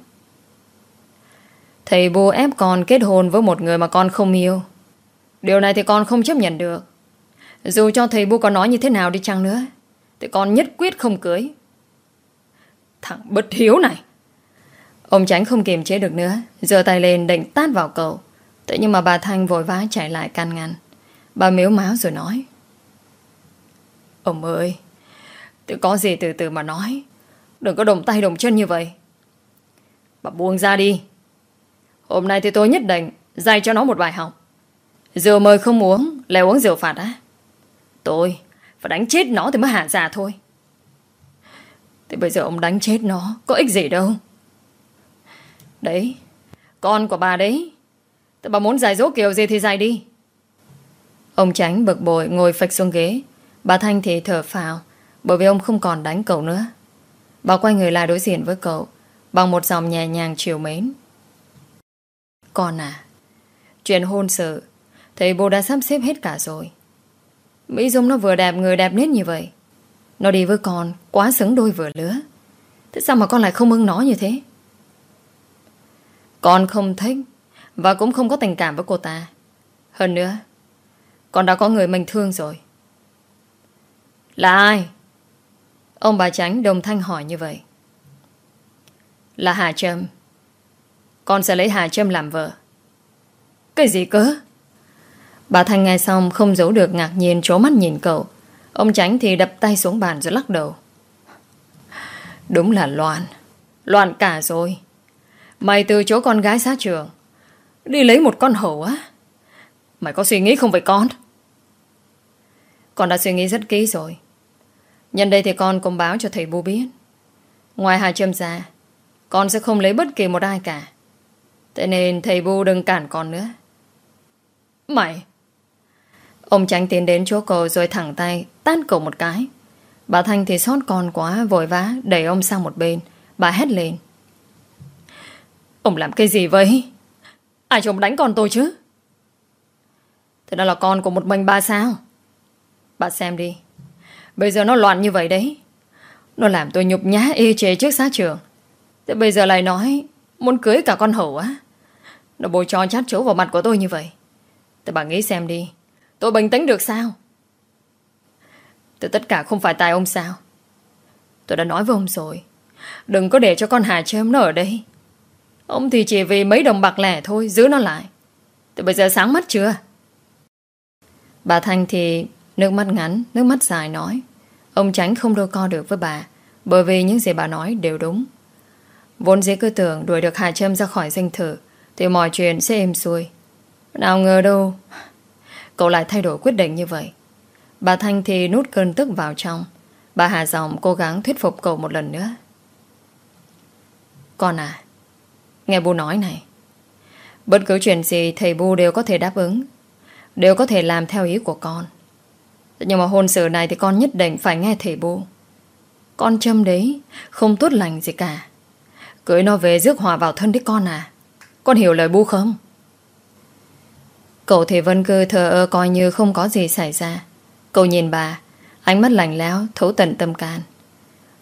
Thầy bố ép con kết hôn với một người mà con không yêu. Điều này thì con không chấp nhận được. Dù cho thầy bố có nói như thế nào đi chăng nữa, Thì con nhất quyết không cưới. Thằng bất hiếu này. Ông tránh không kiềm chế được nữa, giơ tay lên định tát vào cậu. Tự nhiên mà bà Thanh vội vã chạy lại can ngăn. Bà miếu máu rồi nói. Ông ơi Tự có gì từ từ mà nói. Đừng có đồng tay đồng chân như vậy. Bà buông ra đi. Hôm nay thì tôi nhất định Dạy cho nó một bài học. Rượu mời không uống, Lại uống rượu phạt á. Tôi, phải đánh chết nó thì mới hạ giả thôi. Thì bây giờ ông đánh chết nó, Có ích gì đâu. Đấy, Con của bà đấy. Thì bà muốn giải dỗ kiểu gì thì giải đi. Ông tránh bực bội ngồi phịch xuống ghế. Bà Thanh thì thở phào, Bởi vì ông không còn đánh cậu nữa. Bà quay người lại đối diện với cậu, Bằng một dòng nhẹ nhàng chiều mến. Con à? Chuyện hôn sự, Thầy bố đã sắp xếp hết cả rồi. Mỹ Dung nó vừa đẹp, người đẹp nết như vậy. Nó đi với con, Quá xứng đôi vừa lứa. Thế sao mà con lại không ưng nó như thế? Con không thích Và cũng không có tình cảm với cô ta. Hơn nữa, Con đã có người mình thương rồi. Là ai? Ông bà Tránh đồng thanh hỏi như vậy. Là Hà Trâm. Con sẽ lấy Hà Trâm làm vợ. Cái gì cơ? Bà Thanh nghe xong không giấu được ngạc nhiên trố mắt nhìn cậu. Ông Tránh thì đập tay xuống bàn rồi lắc đầu. Đúng là loạn. Loạn cả rồi. Mày từ chỗ con gái xa trường, Đi lấy một con hổ á. Mày có suy nghĩ không vậy con? Con đã suy nghĩ rất kỹ rồi. Nhân đây thì con cũng báo cho thầy Bu biết. Ngoài Hà Trâm ra, Con sẽ không lấy bất kỳ một ai cả. Thế nên thầy Bu đừng cản con nữa. Mày! Ông tránh tiến đến chỗ cô rồi thẳng tay Tát cổ một cái. Bà Thanh thì sót con quá, vội vã Đẩy ông sang một bên. Bà hét lên. Ông làm cái gì vậy? Ai cho ông đánh con tôi chứ? Thế đó là con của một mình bà sao? Bà xem đi. Bây giờ nó loạn như vậy đấy. Nó làm tôi nhục nhá y chế trước xã trường. Thế bây giờ lại nói Muốn cưới cả con hổ á. Nó bôi cho chát chỗ vào mặt của tôi như vậy. Thì bà nghĩ xem đi. Tôi bình tĩnh được sao? Thế tất cả không phải tại ông sao? Tôi đã nói với ông rồi. Đừng có để cho con Hà chém nó ở đây. Ông thì chỉ vì mấy đồng bạc lẻ thôi, Giữ nó lại. Thế bây giờ sáng mắt chưa? Bà Thanh thì nước mắt ngắn, Nước mắt dài nói. Ông Tránh không đôi co được với bà, Bởi vì những gì bà nói đều đúng. Vốn dĩ cứ tưởng đuổi được Hà Trâm ra khỏi danh thử thì mọi chuyện sẽ êm xuôi. Nào ngờ đâu Cậu lại thay đổi quyết định như vậy. Bà Thanh thì nút cơn tức vào trong. Bà Hà Dòng cố gắng thuyết phục cậu một lần nữa. Con à Nghe bố nói này. Bất cứ chuyện gì thầy bu đều có thể đáp ứng Đều có thể làm theo ý của con. Nhưng mà hôn sự này thì con nhất định phải nghe thầy Bu Con châm đấy, không tốt lành gì cả. Cưới nó về rước hòa vào thân đấy con à. Con hiểu lời bu không? Cậu thì Vân Cư thờ ơ coi như không có gì xảy ra. Cậu nhìn bà, ánh mắt lạnh lẽo, thấu tận tâm can.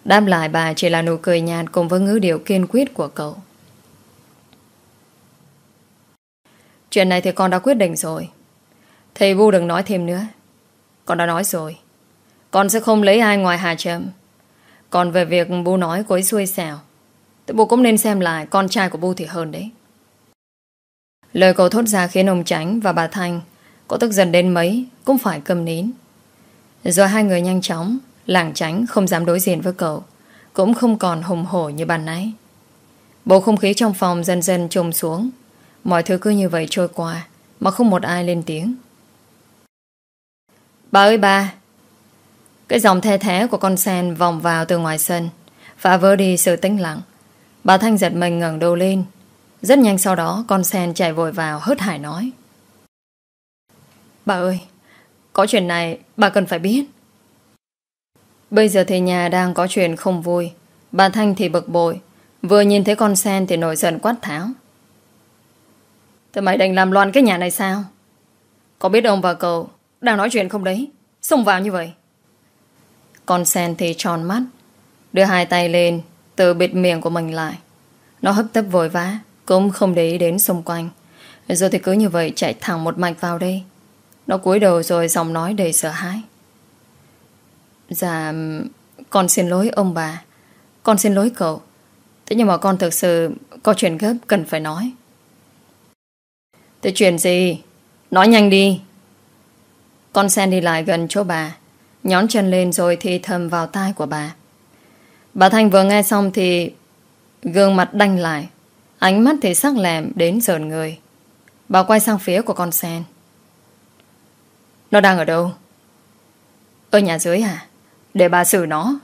Đáp lại bà chỉ là nụ cười nhạt cùng với ngữ điệu kiên quyết của cậu. Chuyện này thì con đã quyết định rồi Thầy Vu đừng nói thêm nữa Con đã nói rồi Con sẽ không lấy ai ngoài Hà Trâm Còn về việc Bu nói cô ấy xui xẻo Thì Bu cũng nên xem lại Con trai của Bu thì hơn đấy Lời cậu thốt ra khiến ông Tránh và bà Thanh, Có tức dần đến mấy, Cũng phải cầm nín. Rồi hai người nhanh chóng, Làng Tránh không dám đối diện với cậu, Cũng không còn hùng hổ như ban nãy. Bầu không khí trong phòng dần dần trùng xuống, Mọi thứ cứ như vậy trôi qua, Mà không một ai lên tiếng. Bà ơi bà, Cái dòng the thế của con sen vòng vào từ ngoài sân, Phá vỡ đi sự tĩnh lặng. Bà Thanh giật mình ngẩng đầu lên rất nhanh sau đó, con sen chạy vội vào, hớt hải nói. Bà ơi, Có chuyện này, bà cần phải biết. Bây giờ thì nhà đang có chuyện không vui. Bà Thanh thì bực bội. Vừa nhìn thấy con sen thì nổi giận quát tháo. Thế mày định làm loạn cái nhà này sao? Có biết ông và cậu Đang nói chuyện không đấy? Xông vào như vậy. Con sen thì tròn mắt, Đưa hai tay lên, Tự bịt miệng của mình lại. Nó hấp tấp vội vã. Cũng không để ý đến xung quanh. Rồi thì cứ như vậy chạy thẳng một mạch vào đây. Nó cúi đầu rồi giọng nói đầy sợ hãi. Dạ Con xin lỗi ông bà. Con xin lỗi cậu. Thế nhưng mà con thực sự Có chuyện gấp cần phải nói. Thế chuyện gì? Nói nhanh đi. Con sen đi lại gần chỗ bà, Nhón chân lên rồi thì thầm vào tai của bà. Bà Thanh vừa nghe xong thì Gương mặt đanh lại. Ánh mắt thì sắc lẹm đến sờn người. Bà quay sang phía của con sen. Nó đang ở đâu? Ở nhà dưới à? Để bà xử nó.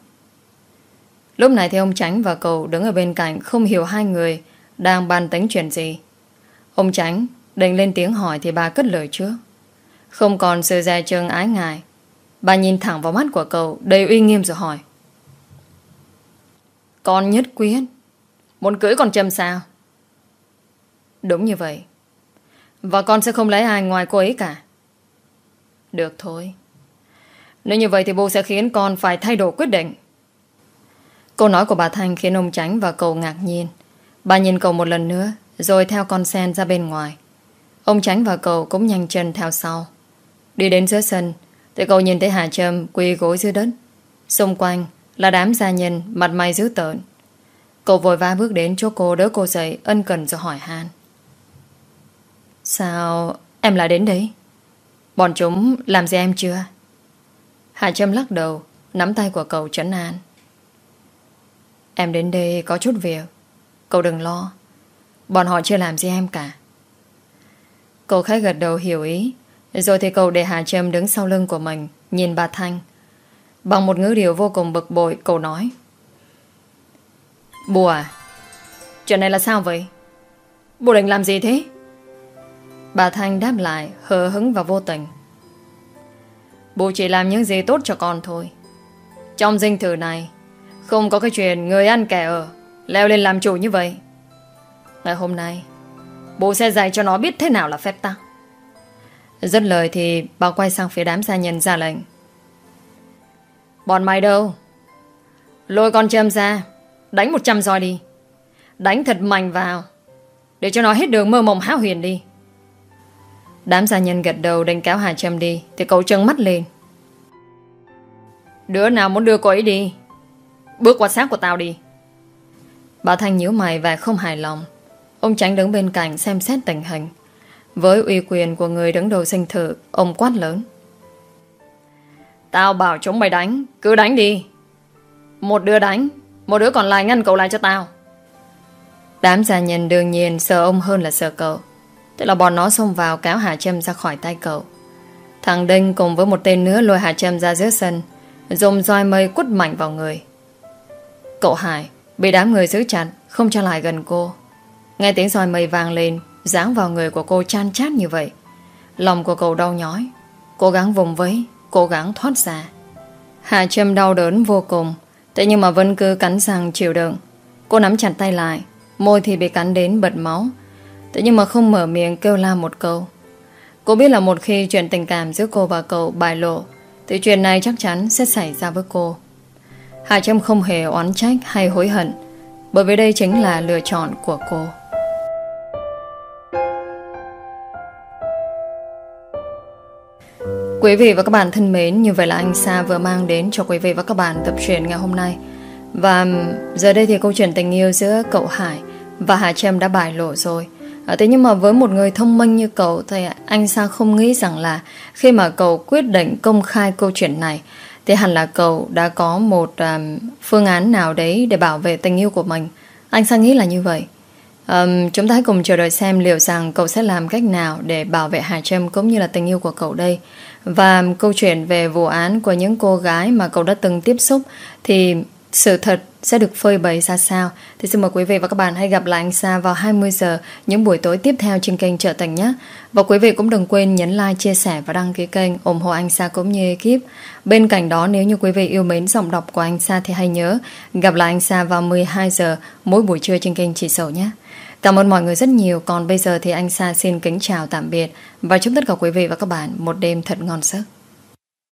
Lúc này thì ông Tránh và cậu đứng ở bên cạnh Không hiểu hai người Đang bàn tính chuyện gì. Ông Tránh định lên tiếng hỏi Thì bà cất lời trước. Không còn sự dè chừng ái ngại, Bà nhìn thẳng vào mắt của cậu Đầy uy nghiêm rồi hỏi. Con nhất quyết, Muốn cưới con châm sao? Đúng như vậy Và con sẽ không lấy ai ngoài cô ấy cả Được thôi Nếu như vậy thì bố sẽ khiến con phải thay đổi quyết định Câu nói của bà Thanh khiến ông Tránh và cậu ngạc nhiên. Bà nhìn cậu một lần nữa, rồi theo con sen ra bên ngoài. Ông Tránh và cậu cũng nhanh chân theo sau. Đi đến giữa sân, thì cậu nhìn thấy Hà Trâm quỳ gối dưới đất. Xung quanh là đám gia nhân mặt mày dữ tợn. Cậu vội vã bước đến chỗ cô đỡ cô dậy ân cần rồi hỏi han. Sao em lại đến đấy? Bọn chúng làm gì em chưa? Hà Trâm lắc đầu, nắm tay của cậu trấn an. Em đến đây có chút việc Cậu đừng lo Bọn họ chưa làm gì em cả Cậu khách gật đầu hiểu ý Rồi thì cậu để Hà Trâm đứng sau lưng của mình Nhìn bà Thanh Bằng một ngữ điệu vô cùng bực bội Cậu nói Bùa à Chuyện này là sao vậy Bùa định làm gì thế Bà Thanh đáp lại, hờ hứng và vô tình. Bố chỉ làm những gì tốt cho con thôi. Trong dinh thử này, không có cái chuyện người ăn kẻ ở, Leo lên làm chủ như vậy. Ngày hôm nay, Bố sẽ dạy cho nó biết thế nào là phép tắc. Dứt lời thì Bà quay sang phía đám gia nhân ra lệnh. Bọn mày đâu? Lôi con châm ra, Đánh 100 roi đi. Đánh thật mạnh vào, Để cho nó hết đường mơ mộng háo huyền đi. Đám gia nhân gật đầu đánh cáo Hà Trâm đi, Thì cậu trân mắt lên. Đứa nào muốn đưa cô ấy đi? Bước qua xác của tao đi. Bà Thanh nhíu mày và không hài lòng. Ông tránh đứng bên cạnh xem xét tình hình. Với uy quyền của người đứng đầu sinh thử Ông quát lớn. Tao bảo chúng mày đánh, Cứ đánh đi. Một đứa đánh, Một đứa còn lại ngăn cậu lại cho tao. Đám gia nhân đương nhiên sợ ông hơn là sợ cậu. Thế là bọn nó xông vào kéo Hà Trâm ra khỏi tay cậu. Thằng Đinh cùng với một tên nữa lôi Hà Trâm ra giữa sân, Dùng roi mây quất mạnh vào người. Cậu Hải, bị đám người giữ chặt, Không cho lại gần cô. Nghe tiếng roi mây vang lên, Giáng vào người của cô chan chát như vậy. Lòng của cậu đau nhói, Cố gắng vùng vẫy, Cố gắng thoát ra. Hà Trâm đau đớn vô cùng, Thế nhưng mà vẫn cứ cắn răng chịu đựng. Cô nắm chặt tay lại, Môi thì bị cắn đến bật máu Thế nhưng mà không mở miệng kêu la một câu. Cô biết là một khi chuyện tình cảm giữa cô và cậu bài lộ, Thì chuyện này chắc chắn sẽ xảy ra với cô. Hà Trâm không hề oán trách hay hối hận, Bởi vì đây chính là lựa chọn của cô. Quý vị và các bạn thân mến, Như vậy là anh Sa vừa mang đến cho quý vị và các bạn tập truyện ngày hôm nay. Và giờ đây thì câu chuyện tình yêu giữa cậu Hải và Hà Trâm đã bại lộ rồi. À, thế nhưng mà với một người thông minh như cậu thì anh sao không nghĩ rằng là khi mà cậu quyết định công khai câu chuyện này thì hẳn là cậu đã có một um, phương án nào đấy để bảo vệ tình yêu của mình. Anh sao nghĩ là như vậy. Um, chúng ta hãy cùng chờ đợi xem liệu rằng cậu sẽ làm cách nào để bảo vệ Hà Trâm cũng như là tình yêu của cậu đây. Và câu chuyện về vụ án của những cô gái mà cậu đã từng tiếp xúc thì sự thật sẽ được phơi bày ra sao. Thì xin mời quý vị và các bạn hãy gặp lại anh Sa vào 20 giờ những buổi tối tiếp theo trên kênh Trợ Tình nhé. Và quý vị cũng đừng quên nhấn like, chia sẻ và đăng ký kênh ủng hộ anh Sa cũng như ekip. Bên cạnh đó nếu như quý vị yêu mến giọng đọc của anh Sa thì hãy nhớ gặp lại anh Sa vào 12 giờ mỗi buổi trưa trên kênh Chỉ Sầu nhé. Cảm ơn mọi người rất nhiều. Còn bây giờ thì anh Sa xin kính chào tạm biệt và chúc tất cả quý vị và các bạn một đêm thật ngon giấc.